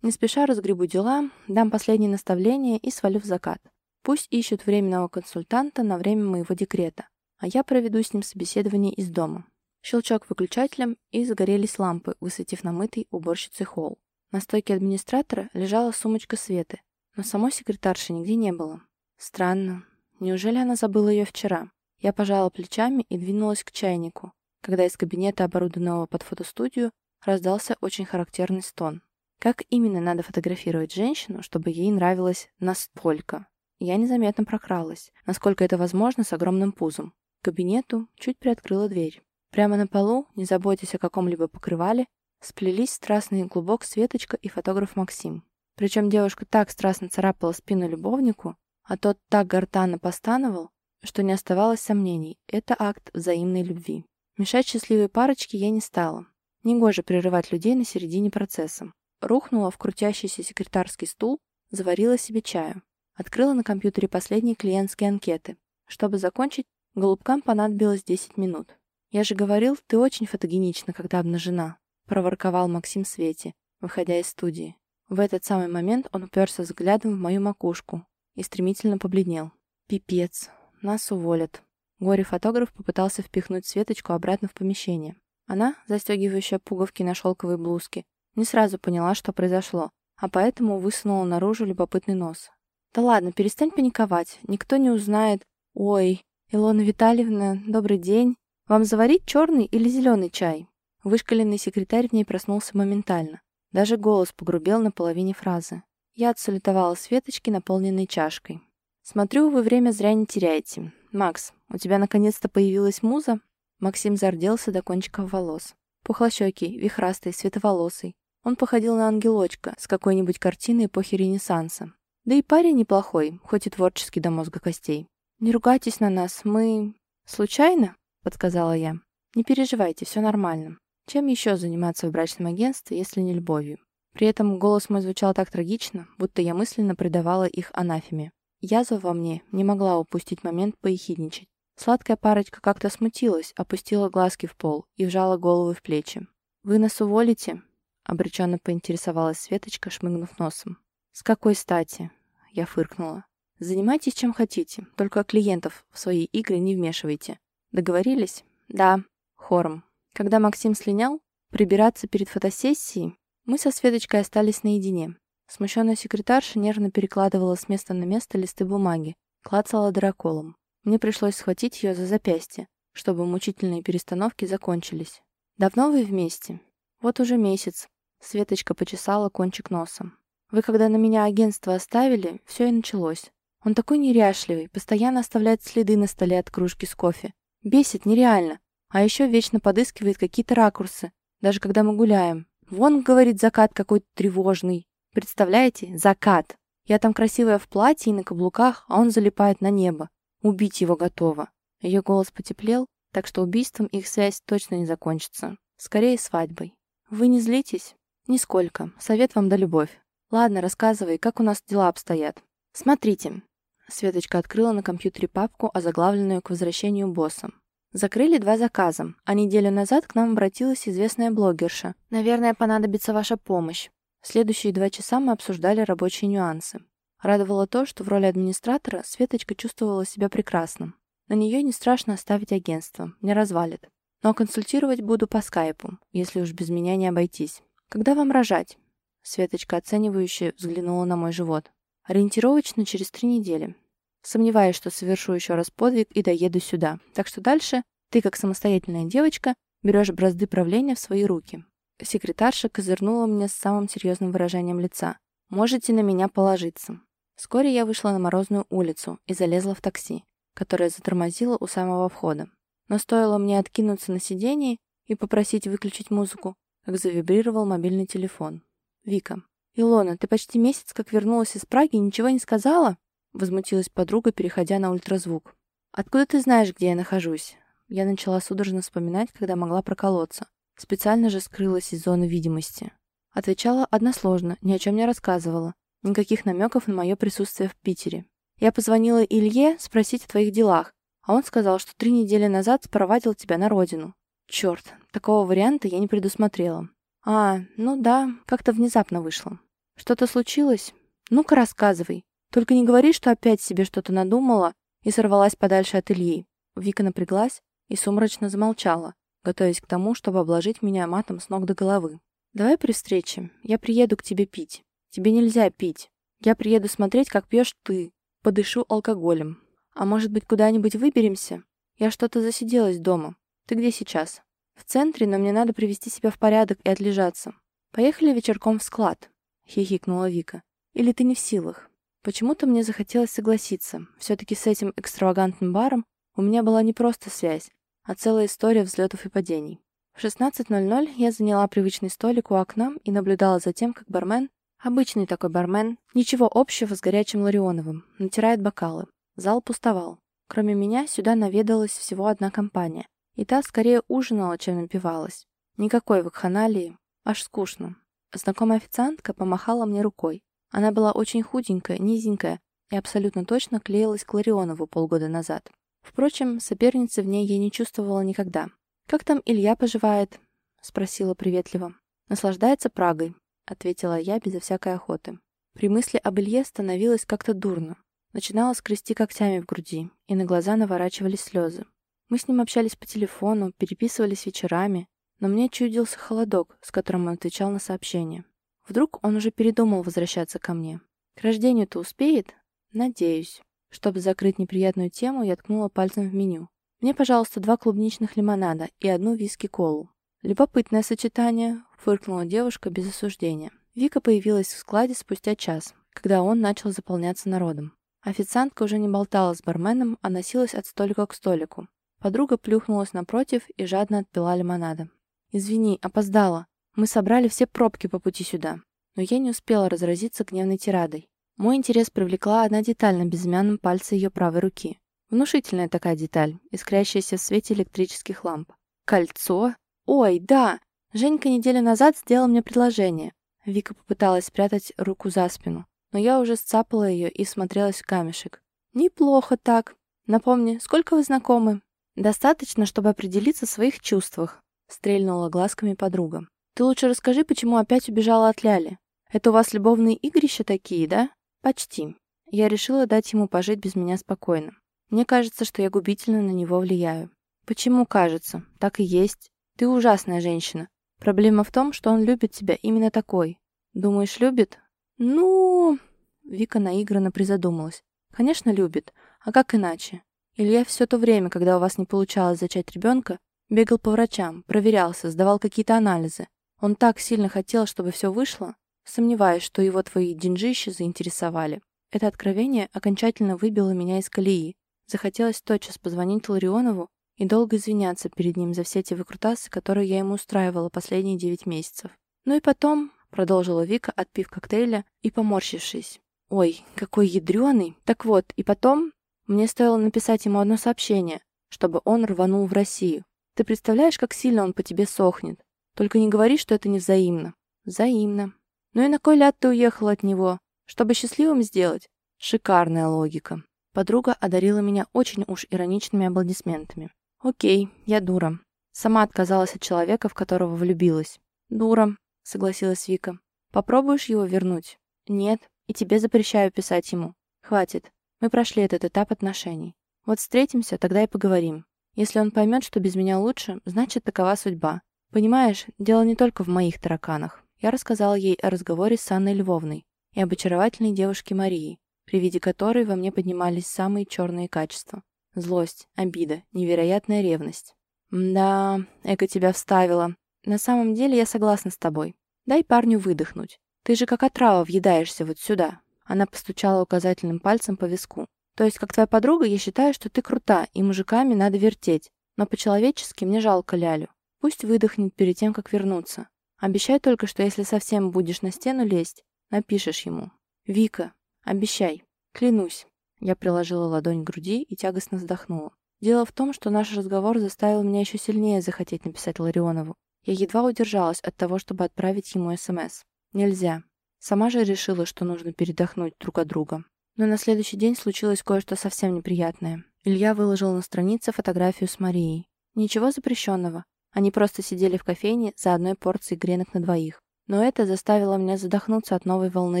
Не спеша разгребу дела, дам последние наставления и свалю в закат. Пусть ищут временного консультанта на время моего декрета, а я проведу с ним собеседование из дома. Щелчок выключателем, и загорелись лампы, высветив намытый уборщицей холл. На стойке администратора лежала сумочка Светы, но самой секретарши нигде не было. Странно. Неужели она забыла ее вчера? Я пожала плечами и двинулась к чайнику, когда из кабинета, оборудованного под фотостудию, раздался очень характерный стон. Как именно надо фотографировать женщину, чтобы ей нравилось настолько? Я незаметно прокралась, насколько это возможно, с огромным пузом. К кабинету чуть приоткрыла дверь. Прямо на полу, не заботясь о каком-либо покрывале, сплелись страстный клубок Светочка и фотограф Максим. Причем девушка так страстно царапала спину любовнику, а тот так гортанно постановал, что не оставалось сомнений, это акт взаимной любви. Мешать счастливой парочке я не стала. Негоже прерывать людей на середине процесса. Рухнула в крутящийся секретарский стул, заварила себе чаю. Открыла на компьютере последние клиентские анкеты. Чтобы закончить, голубкам понадобилось 10 минут. «Я же говорил, ты очень фотогенична, когда обнажена», — проворковал Максим Свете, выходя из студии. В этот самый момент он уперся взглядом в мою макушку и стремительно побледнел. «Пипец. Нас уволят». Горе-фотограф попытался впихнуть Светочку обратно в помещение. Она, застегивающая пуговки на шелковой блузке, не сразу поняла, что произошло, а поэтому высунула наружу любопытный нос. «Да ладно, перестань паниковать. Никто не узнает. Ой, Илона Витальевна, добрый день. Вам заварить черный или зеленый чай?» Вышкаленный секретарь в ней проснулся моментально. Даже голос погрубел на половине фразы. Я отсалютовала Светочке, наполненной чашкой. «Смотрю, вы время зря не теряете. Макс, у тебя наконец-то появилась муза?» Максим зарделся до кончиков волос. Пухлощекий, вихрастый, световолосый. Он походил на ангелочка с какой-нибудь картины эпохи Ренессанса. Да и парень неплохой, хоть и творческий до мозга костей. «Не ругайтесь на нас, мы...» «Случайно?» — подсказала я. Не переживайте, все нормально. Чем еще заниматься в брачном агентстве, если не любовью? При этом голос мой звучал так трагично, будто я мысленно предавала их анафеме. Язва во мне не могла упустить момент поехидничать. Сладкая парочка как-то смутилась, опустила глазки в пол и вжала головы в плечи. «Вы нас уволите?» — обреченно поинтересовалась Светочка, шмыгнув носом. «С какой стати?» — я фыркнула. «Занимайтесь чем хотите, только клиентов в свои игры не вмешивайте. Договорились?» «Да», — хором. Когда Максим слинял, прибираться перед фотосессией, мы со Светочкой остались наедине. Смущенная секретарша нервно перекладывала с места на место листы бумаги, клацала драколом. Мне пришлось схватить ее за запястье, чтобы мучительные перестановки закончились. «Давно вы вместе?» «Вот уже месяц». Светочка почесала кончик носа. «Вы когда на меня агентство оставили, все и началось. Он такой неряшливый, постоянно оставляет следы на столе от кружки с кофе. Бесит нереально. А еще вечно подыскивает какие-то ракурсы, даже когда мы гуляем. Вон, говорит, закат какой-то тревожный. Представляете? Закат. Я там красивая в платье и на каблуках, а он залипает на небо. Убить его готова. Ее голос потеплел, так что убийством их связь точно не закончится. Скорее свадьбой. Вы не злитесь? Нисколько. Совет вам да любовь. Ладно, рассказывай, как у нас дела обстоят. Смотрите. Светочка открыла на компьютере папку, озаглавленную к возвращению босса. Закрыли два заказа, а неделю назад к нам обратилась известная блогерша. Наверное, понадобится ваша помощь. Следующие два часа мы обсуждали рабочие нюансы. Радовало то, что в роли администратора Светочка чувствовала себя прекрасно. На нее не страшно оставить агентство, не развалит. Но консультировать буду по скайпу, если уж без меня не обойтись. Когда вам рожать? Светочка оценивающе взглянула на мой живот. Ориентировочно через три недели. Сомневаюсь, что совершу еще раз подвиг и доеду сюда. Так что дальше ты, как самостоятельная девочка, берешь бразды правления в свои руки. Секретарша козырнула мне с самым серьезным выражением лица. Можете на меня положиться. Вскоре я вышла на морозную улицу и залезла в такси, которое затормозило у самого входа. Но стоило мне откинуться на сиденье и попросить выключить музыку, как завибрировал мобильный телефон. Вика. «Илона, ты почти месяц как вернулась из Праги и ничего не сказала?» Возмутилась подруга, переходя на ультразвук. «Откуда ты знаешь, где я нахожусь?» Я начала судорожно вспоминать, когда могла проколоться. Специально же скрылась из зоны видимости. Отвечала односложно, ни о чем не рассказывала. Никаких намеков на мое присутствие в Питере. Я позвонила Илье спросить о твоих делах, а он сказал, что три недели назад спровадил тебя на родину. Черт, такого варианта я не предусмотрела. А, ну да, как-то внезапно вышло. Что-то случилось? Ну-ка рассказывай. Только не говори, что опять себе что-то надумала и сорвалась подальше от Ильи. Вика напряглась и сумрачно замолчала, готовясь к тому, чтобы обложить меня матом с ног до головы. «Давай при встрече. Я приеду к тебе пить. Тебе нельзя пить. Я приеду смотреть, как пьешь ты. Подышу алкоголем. А может быть, куда-нибудь выберемся? Я что-то засиделась дома. Ты где сейчас? В центре, но мне надо привести себя в порядок и отлежаться. Поехали вечерком в склад, хихикнула Вика. Или ты не в силах? Почему-то мне захотелось согласиться. Все-таки с этим экстравагантным баром у меня была не просто связь, а целая история взлетов и падений. В 16.00 я заняла привычный столик у окна и наблюдала за тем, как бармен Обычный такой бармен, ничего общего с горячим Ларионовым, натирает бокалы. Зал пустовал. Кроме меня, сюда наведалась всего одна компания. И та скорее ужинала, чем напивалась. Никакой вакханалии, аж скучно. Знакомая официантка помахала мне рукой. Она была очень худенькая, низенькая и абсолютно точно клеилась к Ларионову полгода назад. Впрочем, соперницы в ней я не чувствовала никогда. «Как там Илья поживает?» — спросила приветливо. «Наслаждается Прагой. — ответила я безо всякой охоты. При мысли об Илье становилось как-то дурно. Начинала скрести когтями в груди, и на глаза наворачивались слезы. Мы с ним общались по телефону, переписывались вечерами, но мне чудился холодок, с которым он отвечал на сообщения. Вдруг он уже передумал возвращаться ко мне. К рождению-то успеет? Надеюсь. Чтобы закрыть неприятную тему, я ткнула пальцем в меню. Мне, пожалуйста, два клубничных лимонада и одну виски-колу. Любопытное сочетание, фыркнула девушка без осуждения. Вика появилась в складе спустя час, когда он начал заполняться народом. Официантка уже не болтала с барменом, а носилась от столика к столику. Подруга плюхнулась напротив и жадно отпила лимонада. «Извини, опоздала. Мы собрали все пробки по пути сюда». Но я не успела разразиться гневной тирадой. Мой интерес привлекла одна деталь на безымянном пальце ее правой руки. Внушительная такая деталь, искрящаяся в свете электрических ламп. Кольцо? Ой, да! Женька неделю назад сделал мне предложение. Вика попыталась спрятать руку за спину, но я уже сцапала ее и смотрелась в камешек. Неплохо так. Напомни, сколько вы знакомы? Достаточно, чтобы определиться в своих чувствах, стрельнула глазками подруга. Ты лучше расскажи, почему опять убежала от Ляли. Это у вас любовные игрища такие, да? Почти. Я решила дать ему пожить без меня спокойно. Мне кажется, что я губительно на него влияю. Почему кажется? Так и есть. Ты ужасная женщина. Проблема в том, что он любит тебя именно такой. Думаешь, любит? Ну... Вика наигранно призадумалась. Конечно, любит. А как иначе? Илья все то время, когда у вас не получалось зачать ребенка, бегал по врачам, проверялся, сдавал какие-то анализы. Он так сильно хотел, чтобы все вышло. Сомневаюсь, что его твои деньжища заинтересовали. Это откровение окончательно выбило меня из колеи. Захотелось тотчас позвонить Ларионову и долго извиняться перед ним за все те выкрутасы, которые я ему устраивала последние девять месяцев. Ну и потом, продолжила Вика, отпив коктейля и поморщившись. Ой, какой ядреный. Так вот, и потом мне стоило написать ему одно сообщение, чтобы он рванул в Россию. Ты представляешь, как сильно он по тебе сохнет? Только не говори, что это невзаимно. Взаимно. Ну и на кой ляд ты уехала от него? Чтобы счастливым сделать? Шикарная логика. Подруга одарила меня очень уж ироничными аплодисментами. Окей, я дура. Сама отказалась от человека, в которого влюбилась. Дура, согласилась Вика. Попробуешь его вернуть? Нет, и тебе запрещаю писать ему. Хватит. Мы прошли этот этап отношений. Вот встретимся, тогда и поговорим. Если он поймет, что без меня лучше, значит, такова судьба. Понимаешь, дело не только в моих тараканах. Я рассказала ей о разговоре с Анной Львовной, и об очаровательной девушке Марии, при виде которой во мне поднимались самые черные качества. Злость, обида, невероятная ревность. «Да, эко тебя вставила. На самом деле я согласна с тобой. Дай парню выдохнуть. Ты же как отрава въедаешься вот сюда». Она постучала указательным пальцем по виску. «То есть, как твоя подруга, я считаю, что ты крута, и мужиками надо вертеть. Но по-человечески мне жалко Лялю. Пусть выдохнет перед тем, как вернуться. Обещай только, что если совсем будешь на стену лезть, Напишешь ему. «Вика, обещай. Клянусь». Я приложила ладонь к груди и тягостно вздохнула. Дело в том, что наш разговор заставил меня еще сильнее захотеть написать Ларионову. Я едва удержалась от того, чтобы отправить ему СМС. Нельзя. Сама же решила, что нужно передохнуть друг от друга. Но на следующий день случилось кое-что совсем неприятное. Илья выложил на странице фотографию с Марией. Ничего запрещенного. Они просто сидели в кофейне за одной порцией гренок на двоих. Но это заставило меня задохнуться от новой волны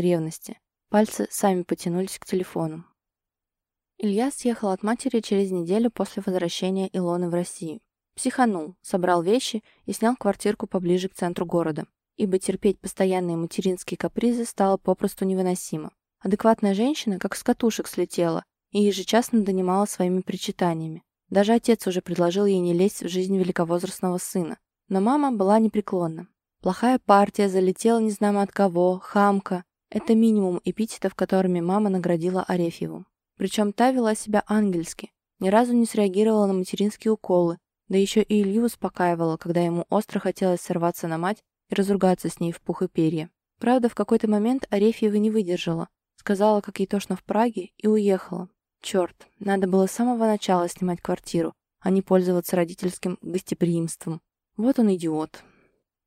ревности. Пальцы сами потянулись к телефону. Илья съехал от матери через неделю после возвращения Илоны в Россию. Психанул, собрал вещи и снял квартирку поближе к центру города, ибо терпеть постоянные материнские капризы стало попросту невыносимо. Адекватная женщина как с катушек слетела и ежечасно донимала своими причитаниями. Даже отец уже предложил ей не лезть в жизнь великовозрастного сына. Но мама была непреклонна. Плохая партия, залетела не знамо от кого, хамка. Это минимум эпитетов, которыми мама наградила Арефьеву. Причем та вела себя ангельски, ни разу не среагировала на материнские уколы, да еще и Илью успокаивала, когда ему остро хотелось сорваться на мать и разругаться с ней в пух и перья. Правда, в какой-то момент Арефьева не выдержала, сказала, как ей тошно в Праге, и уехала. Черт, надо было с самого начала снимать квартиру, а не пользоваться родительским гостеприимством. Вот он идиот.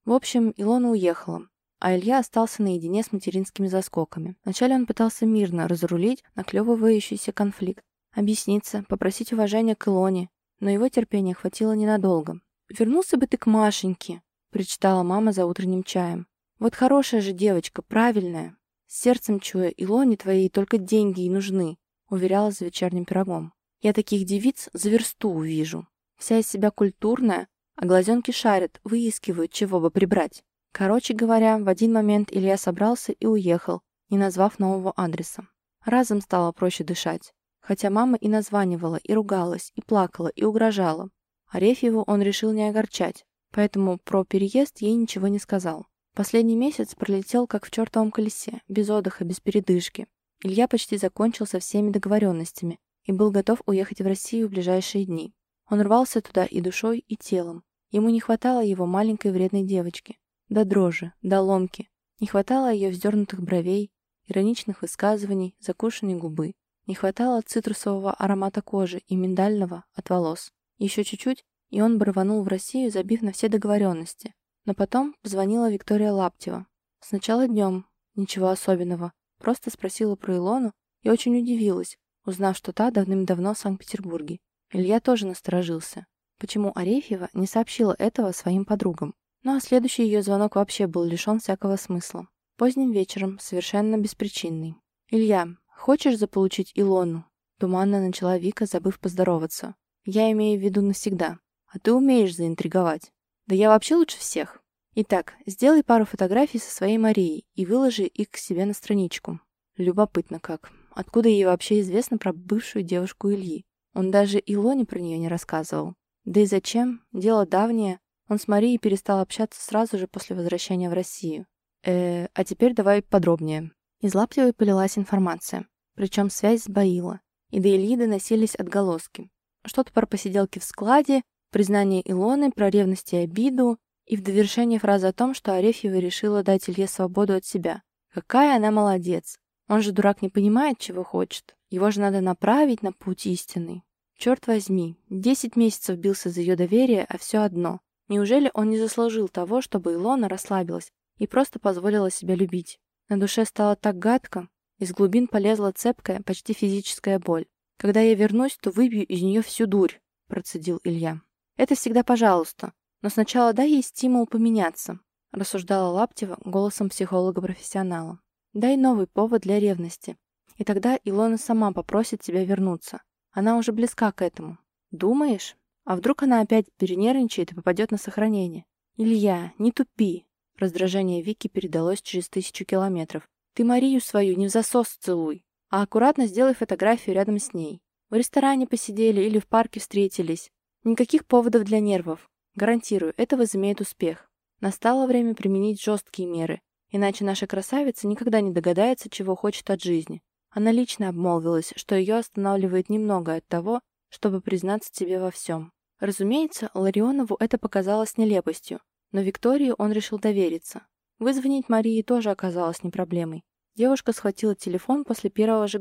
В общем, Илона уехала, а Илья остался наедине с материнскими заскоками. Вначале он пытался мирно разрулить наклевывающийся конфликт, объясниться, попросить уважения к Илоне, но его терпения хватило ненадолго. «Вернулся бы ты к Машеньке», — причитала мама за утренним чаем. «Вот хорошая же девочка, правильная. С сердцем чуя, Илоне твоей только деньги и нужны», — уверяла за вечерним пирогом. «Я таких девиц за версту увижу. Вся из себя культурная, а глазенки шарят, выискивают, чего бы прибрать. Короче говоря, в один момент Илья собрался и уехал, не назвав нового адреса. Разом стало проще дышать. Хотя мама и названивала, и ругалась, и плакала, и угрожала. Арефьеву он решил не огорчать, поэтому про переезд ей ничего не сказал. Последний месяц пролетел как в чертовом колесе, без отдыха, без передышки. Илья почти закончил со всеми договоренностями и был готов уехать в Россию в ближайшие дни. Он рвался туда и душой, и телом, Ему не хватало его маленькой вредной девочки. До дрожи, до ломки. Не хватало ее вздернутых бровей, ироничных высказываний, закушенной губы. Не хватало цитрусового аромата кожи и миндального от волос. Еще чуть-чуть, и он бы рванул в Россию, забив на все договоренности. Но потом позвонила Виктория Лаптева. Сначала днем, ничего особенного, просто спросила про Илону и очень удивилась, узнав, что та давным-давно в Санкт-Петербурге. Илья тоже насторожился. Почему Арефьева не сообщила этого своим подругам? Ну а следующий ее звонок вообще был лишен всякого смысла. Поздним вечером, совершенно беспричинный. «Илья, хочешь заполучить Илону?» Туманно начала Вика, забыв поздороваться. «Я имею в виду навсегда. А ты умеешь заинтриговать. Да я вообще лучше всех. Итак, сделай пару фотографий со своей Марией и выложи их к себе на страничку. Любопытно как. Откуда ей вообще известно про бывшую девушку Ильи? Он даже Илоне про нее не рассказывал. Да и зачем? Дело давнее. Он с Марией перестал общаться сразу же после возвращения в Россию. Э, а теперь давай подробнее. Из Лаптевой полилась информация. Причем связь сбоила. И до Ильи доносились отголоски. Что-то про посиделки в складе, признание Илоны, про ревность и обиду, и в довершение фраза о том, что Арефьева решила дать Илье свободу от себя. Какая она молодец. Он же, дурак, не понимает, чего хочет. Его же надо направить на путь истинный. Черт возьми, десять месяцев бился за ее доверие, а все одно. Неужели он не заслужил того, чтобы Илона расслабилась и просто позволила себя любить? На душе стало так гадко, из глубин полезла цепкая, почти физическая боль. «Когда я вернусь, то выбью из нее всю дурь», – процедил Илья. «Это всегда пожалуйста, но сначала дай ей стимул поменяться», – рассуждала Лаптева голосом психолога-профессионала. «Дай новый повод для ревности, и тогда Илона сама попросит тебя вернуться. Она уже близка к этому. Думаешь? А вдруг она опять перенервничает и попадет на сохранение? Илья, не тупи. Раздражение Вики передалось через тысячу километров. Ты Марию свою не в засос целуй, а аккуратно сделай фотографию рядом с ней. В ресторане посидели или в парке встретились. Никаких поводов для нервов. Гарантирую, это возымеет успех. Настало время применить жесткие меры, иначе наша красавица никогда не догадается, чего хочет от жизни. Она лично обмолвилась, что ее останавливает немного от того, чтобы признаться тебе во всем. Разумеется, Ларионову это показалось нелепостью, но Виктории он решил довериться. Вызвонить Марии тоже оказалось не проблемой. Девушка схватила телефон после первого же.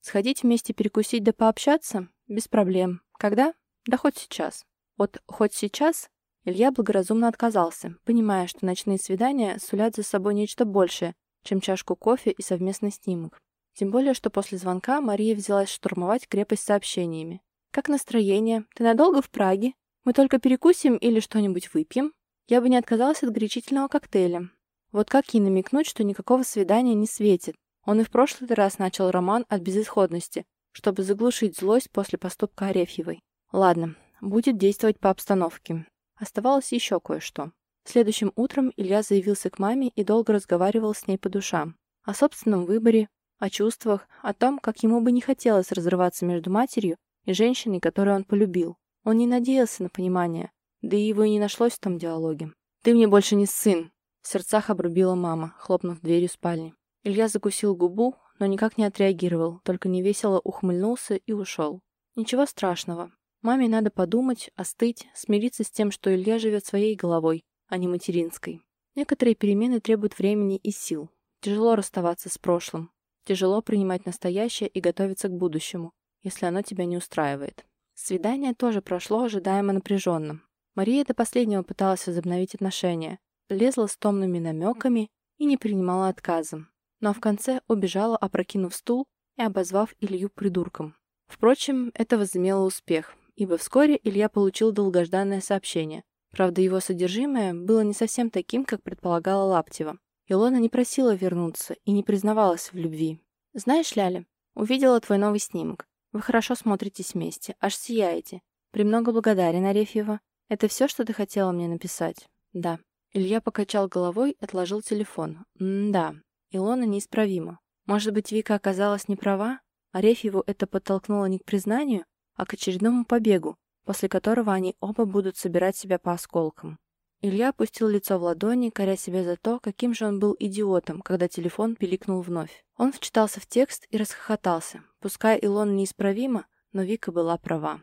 Сходить вместе перекусить да пообщаться? Без проблем. Когда? Да хоть сейчас. Вот хоть сейчас Илья благоразумно отказался, понимая, что ночные свидания сулят за собой нечто большее, чем чашку кофе и совместный снимок. Тем более, что после звонка Мария взялась штурмовать крепость сообщениями. «Как настроение? Ты надолго в Праге? Мы только перекусим или что-нибудь выпьем? Я бы не отказалась от горячительного коктейля». Вот как ей намекнуть, что никакого свидания не светит? Он и в прошлый раз начал роман от безысходности, чтобы заглушить злость после поступка Арефьевой. Ладно, будет действовать по обстановке. Оставалось еще кое-что. Следующим утром Илья заявился к маме и долго разговаривал с ней по душам. О собственном выборе, о чувствах, о том, как ему бы не хотелось разрываться между матерью и женщиной, которую он полюбил. Он не надеялся на понимание, да и его и не нашлось в том диалоге. «Ты мне больше не сын!» В сердцах обрубила мама, хлопнув дверью спальни. Илья закусил губу, но никак не отреагировал, только невесело ухмыльнулся и ушел. Ничего страшного. Маме надо подумать, остыть, смириться с тем, что Илья живет своей головой, а не материнской. Некоторые перемены требуют времени и сил. Тяжело расставаться с прошлым. Тяжело принимать настоящее и готовиться к будущему, если оно тебя не устраивает. Свидание тоже прошло ожидаемо напряженным. Мария до последнего пыталась возобновить отношения, лезла с томными намеками и не принимала отказом, но в конце убежала, опрокинув стул и обозвав Илью придурком. Впрочем, это возымело успех, ибо вскоре Илья получил долгожданное сообщение. Правда, его содержимое было не совсем таким, как предполагала Лаптева. Илона не просила вернуться и не признавалась в любви. «Знаешь, Ляля, увидела твой новый снимок. Вы хорошо смотритесь вместе, аж сияете. Премного благодарен, Арефьева. Это все, что ты хотела мне написать?» «Да». Илья покачал головой и отложил телефон. «М-да, Илона неисправима. Может быть, Вика оказалась не права? Арефьеву это подтолкнуло не к признанию, а к очередному побегу, после которого они оба будут собирать себя по осколкам. Илья опустил лицо в ладони, коря себя за то, каким же он был идиотом, когда телефон пиликнул вновь. Он вчитался в текст и расхохотался. Пускай Илона неисправима, но Вика была права.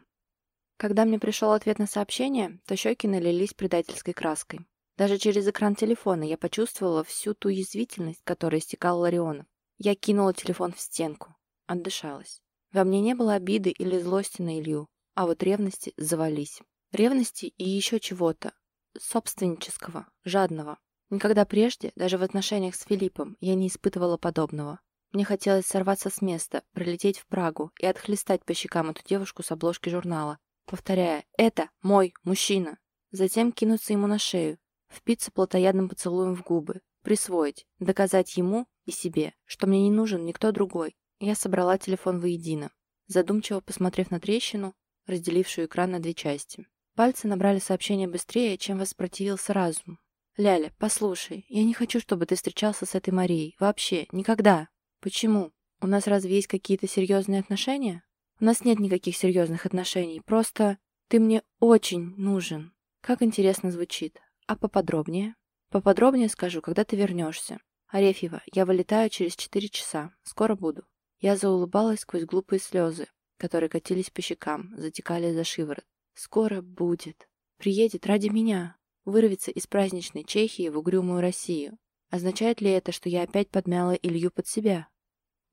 Когда мне пришел ответ на сообщение, то щеки налились предательской краской. Даже через экран телефона я почувствовала всю ту язвительность, которой истекал Ларионов. Я кинула телефон в стенку. Отдышалась. Во мне не было обиды или злости на Илью, а вот ревности завались. Ревности и еще чего-то. Собственнического, жадного. Никогда прежде, даже в отношениях с Филиппом, я не испытывала подобного. Мне хотелось сорваться с места, прилететь в Прагу и отхлестать по щекам эту девушку с обложки журнала, повторяя «Это мой мужчина!» Затем кинуться ему на шею, впиться плотоядным поцелуем в губы, присвоить, доказать ему и себе, что мне не нужен никто другой. Я собрала телефон воедино, задумчиво посмотрев на трещину, разделившую экран на две части. Пальцы набрали сообщение быстрее, чем воспротивился разум. «Ляля, послушай, я не хочу, чтобы ты встречался с этой Марией. Вообще, никогда!» «Почему? У нас разве есть какие-то серьезные отношения?» «У нас нет никаких серьезных отношений, просто ты мне очень нужен». Как интересно звучит. А поподробнее? Поподробнее скажу, когда ты вернешься. Арефьева, я вылетаю через четыре часа. Скоро буду. Я заулыбалась сквозь глупые слезы, которые катились по щекам, затекали за шиворот. Скоро будет. Приедет ради меня. Вырвется из праздничной Чехии в угрюмую Россию. Означает ли это, что я опять подмяла Илью под себя?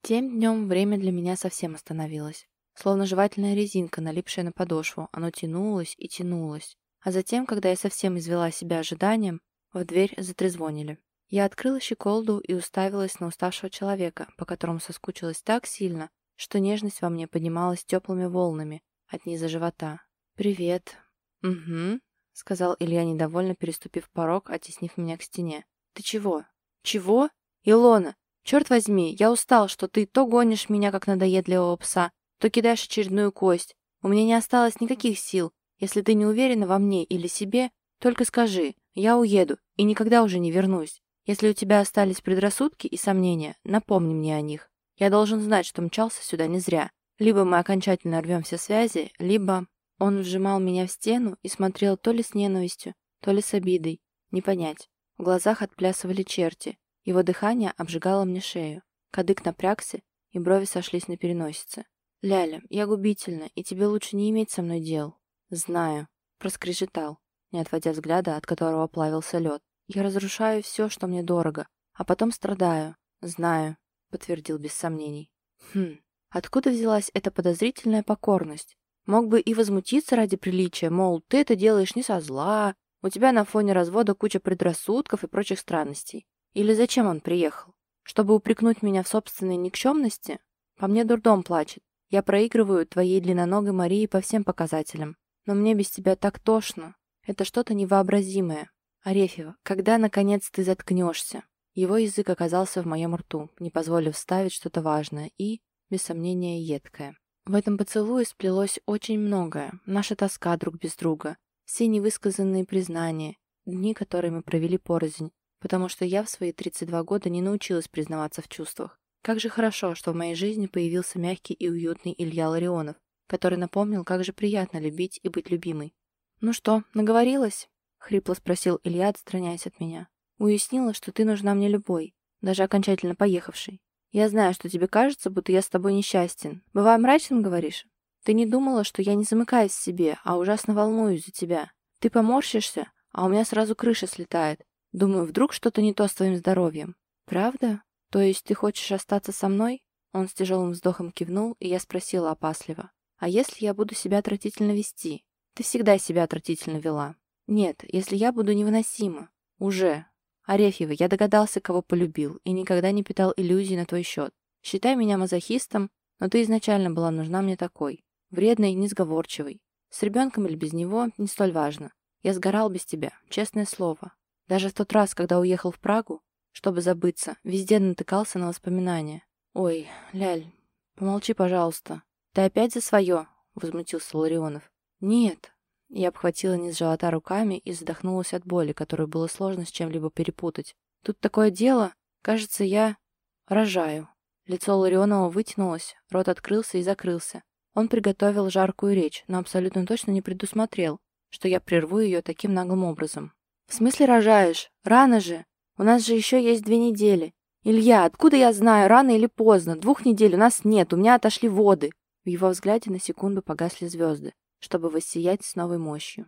Тем днем время для меня совсем остановилось. Словно жевательная резинка, налипшая на подошву, оно тянулось и тянулось. А затем, когда я совсем извела себя ожиданием, в дверь затрезвонили. Я открыла щеколду и уставилась на уставшего человека, по которому соскучилась так сильно, что нежность во мне поднималась теплыми волнами от низа живота. «Привет». «Угу», — сказал Илья, недовольно переступив порог, оттеснив меня к стене. «Ты чего?» «Чего? Илона, черт возьми, я устал, что ты то гонишь меня, как надоедливого пса, то кидаешь очередную кость. У меня не осталось никаких сил. Если ты не уверена во мне или себе, только скажи, я уеду и никогда уже не вернусь. Если у тебя остались предрассудки и сомнения, напомни мне о них. Я должен знать, что мчался сюда не зря. Либо мы окончательно рвем все связи, либо... Он вжимал меня в стену и смотрел то ли с ненавистью, то ли с обидой. Не понять. В глазах отплясывали черти. Его дыхание обжигало мне шею. Кадык напрягся, и брови сошлись на переносице. «Ляля, я губительна, и тебе лучше не иметь со мной дел». «Знаю», — проскрежетал, не отводя взгляда, от которого плавился лед. «Я разрушаю все, что мне дорого, а потом страдаю». «Знаю», — подтвердил без сомнений. «Хм, откуда взялась эта подозрительная покорность? Мог бы и возмутиться ради приличия, мол, ты это делаешь не со зла, у тебя на фоне развода куча предрассудков и прочих странностей. Или зачем он приехал? Чтобы упрекнуть меня в собственной никчемности? По мне дурдом плачет. Я проигрываю твоей длинноногой Марии по всем показателям. Но мне без тебя так тошно. Это что-то невообразимое. Арефьева, когда, наконец, ты заткнешься? Его язык оказался в моем рту, не позволив вставить что-то важное и, без сомнения, едкое. В этом поцелуе сплелось очень многое. Наша тоска друг без друга, все невысказанные признания, дни, которые мы провели порознь, потому что я в свои 32 года не научилась признаваться в чувствах. Как же хорошо, что в моей жизни появился мягкий и уютный Илья Ларионов, который напомнил, как же приятно любить и быть любимой. «Ну что, наговорилась?» — хрипло спросил Илья, отстраняясь от меня. «Уяснила, что ты нужна мне любой, даже окончательно поехавшей. Я знаю, что тебе кажется, будто я с тобой несчастен. Бываю мрачным, говоришь? Ты не думала, что я не замыкаюсь в себе, а ужасно волнуюсь за тебя. Ты поморщишься, а у меня сразу крыша слетает. Думаю, вдруг что-то не то с твоим здоровьем. Правда? То есть ты хочешь остаться со мной? Он с тяжелым вздохом кивнул, и я спросила опасливо. А если я буду себя отвратительно вести? Ты всегда себя отвратительно вела. Нет, если я буду невыносима. Уже. Арефьева, я догадался, кого полюбил, и никогда не питал иллюзий на твой счет. Считай меня мазохистом, но ты изначально была нужна мне такой. Вредный и несговорчивый. С ребенком или без него, не столь важно. Я сгорал без тебя, честное слово. Даже в тот раз, когда уехал в Прагу, чтобы забыться, везде натыкался на воспоминания. «Ой, Ляль, помолчи, пожалуйста. Ты опять за свое?» — возмутился Ларионов. «Нет». Я обхватила низ живота руками и задохнулась от боли, которую было сложно с чем-либо перепутать. «Тут такое дело. Кажется, я... рожаю». Лицо Ларионова вытянулось, рот открылся и закрылся. Он приготовил жаркую речь, но абсолютно точно не предусмотрел, что я прерву ее таким наглым образом. «В смысле рожаешь? Рано же! У нас же еще есть две недели. Илья, откуда я знаю, рано или поздно? Двух недель у нас нет, у меня отошли воды!» В его взгляде на секунду погасли звезды, чтобы воссиять с новой мощью.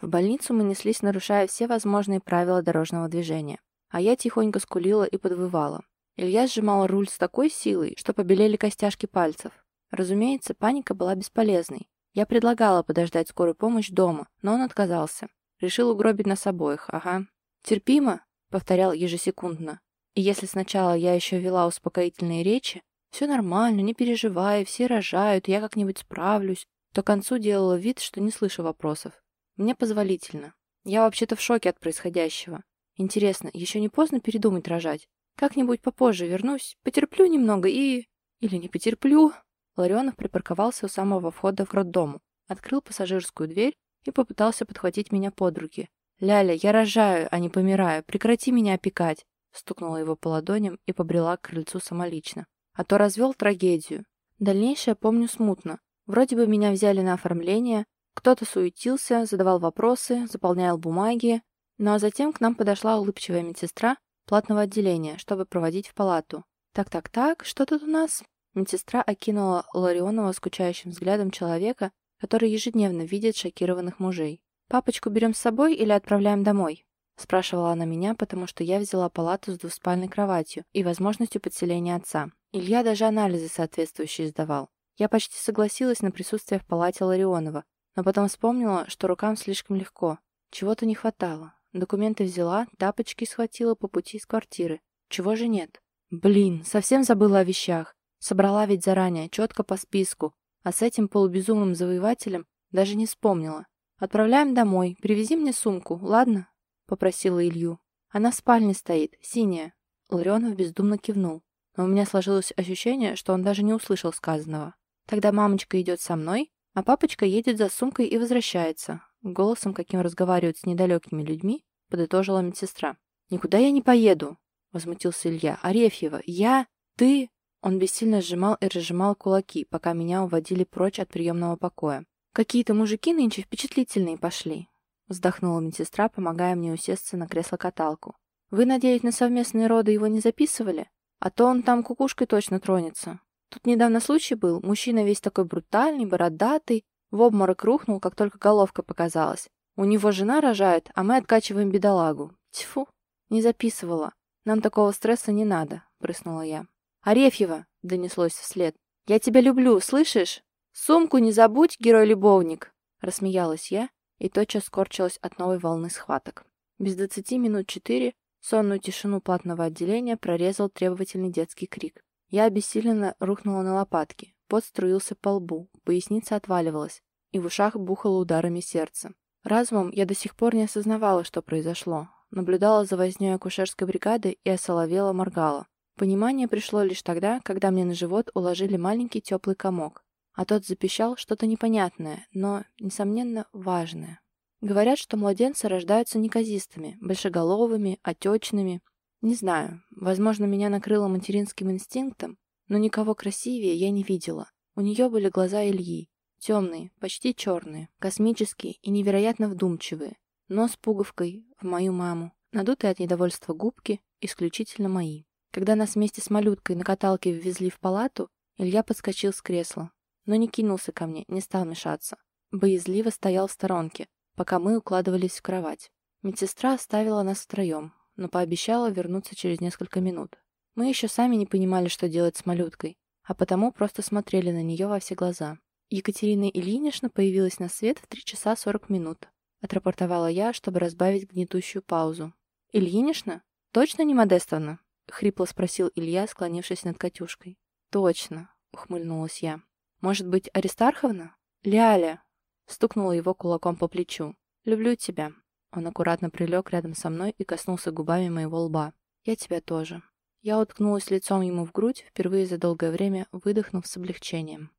В больницу мы неслись, нарушая все возможные правила дорожного движения, а я тихонько скулила и подвывала. Илья сжимал руль с такой силой, что побелели костяшки пальцев. Разумеется, паника была бесполезной. Я предлагала подождать скорую помощь дома, но он отказался. Решил угробить нас обоих, ага. «Терпимо?» — повторял ежесекундно. И если сначала я еще вела успокоительные речи, все нормально, не переживай, все рожают, я как-нибудь справлюсь, то к концу делала вид, что не слышу вопросов. Мне позволительно. Я вообще-то в шоке от происходящего. Интересно, еще не поздно передумать рожать? Как-нибудь попозже вернусь, потерплю немного и... Или не потерплю? Ларионов припарковался у самого входа в роддому, открыл пассажирскую дверь и попытался подхватить меня под руки. «Ляля, я рожаю, а не помираю. Прекрати меня опекать!» Стукнула его по ладоням и побрела к крыльцу самолично. А то развел трагедию. Дальнейшее помню смутно. Вроде бы меня взяли на оформление, кто-то суетился, задавал вопросы, заполнял бумаги, ну а затем к нам подошла улыбчивая медсестра платного отделения, чтобы проводить в палату. «Так-так-так, что тут у нас?» Медсестра окинула Ларионова скучающим взглядом человека, который ежедневно видит шокированных мужей. «Папочку берем с собой или отправляем домой?» Спрашивала она меня, потому что я взяла палату с двуспальной кроватью и возможностью подселения отца. Илья даже анализы соответствующие сдавал. Я почти согласилась на присутствие в палате Ларионова, но потом вспомнила, что рукам слишком легко. Чего-то не хватало. Документы взяла, тапочки схватила по пути из квартиры. Чего же нет? Блин, совсем забыла о вещах. Собрала ведь заранее, четко по списку. А с этим полубезумным завоевателем даже не вспомнила. «Отправляем домой. Привези мне сумку, ладно?» — попросила Илью. «Она в спальне стоит, синяя». Ларионов бездумно кивнул. Но у меня сложилось ощущение, что он даже не услышал сказанного. «Тогда мамочка идет со мной, а папочка едет за сумкой и возвращается. Голосом, каким разговаривают с недалекими людьми, подытожила медсестра. «Никуда я не поеду!» — возмутился Илья. «Арефьева, я... Ты...» Он бессильно сжимал и разжимал кулаки, пока меня уводили прочь от приемного покоя. «Какие-то мужики нынче впечатлительные пошли!» — вздохнула медсестра, помогая мне усесться на кресло-каталку. «Вы, надеюсь, на совместные роды его не записывали? А то он там кукушкой точно тронется. Тут недавно случай был, мужчина весь такой брутальный, бородатый, в обморок рухнул, как только головка показалась. У него жена рожает, а мы откачиваем бедолагу. Тьфу, не записывала. Нам такого стресса не надо, прыснула я. Арефьева, донеслось вслед. Я тебя люблю, слышишь? Сумку не забудь, герой-любовник, рассмеялась я и тотчас скорчилась от новой волны схваток. Без двадцати минут четыре сонную тишину платного отделения прорезал требовательный детский крик. Я обессиленно рухнула на лопатки. Пот струился по лбу, поясница отваливалась, и в ушах бухало ударами сердца. Разумом я до сих пор не осознавала, что произошло. Наблюдала за вознёй акушерской бригады и осоловела моргала. Понимание пришло лишь тогда, когда мне на живот уложили маленький теплый комок, а тот запищал что-то непонятное, но, несомненно, важное. Говорят, что младенцы рождаются неказистыми, большеголовыми, отечными. Не знаю, возможно, меня накрыло материнским инстинктом, но никого красивее я не видела. У нее были глаза Ильи. Темные, почти черные, космические и невероятно вдумчивые. Нос пуговкой в мою маму. Надутые от недовольства губки исключительно мои. Когда нас вместе с малюткой на каталке ввезли в палату, Илья подскочил с кресла. Но не кинулся ко мне, не стал мешаться. Боязливо стоял в сторонке, пока мы укладывались в кровать. Медсестра оставила нас втроем, но пообещала вернуться через несколько минут. Мы еще сами не понимали, что делать с малюткой, а потому просто смотрели на нее во все глаза. Екатерина Ильинична появилась на свет в 3 часа 40 минут. Отрапортовала я, чтобы разбавить гнетущую паузу. «Ильинична? Точно не Модестовна?» — хрипло спросил Илья, склонившись над Катюшкой. «Точно», — ухмыльнулась я. «Может быть, Аристарховна?» «Ляля!» — стукнула его кулаком по плечу. «Люблю тебя». Он аккуратно прилег рядом со мной и коснулся губами моего лба. «Я тебя тоже». Я уткнулась лицом ему в грудь, впервые за долгое время выдохнув с облегчением.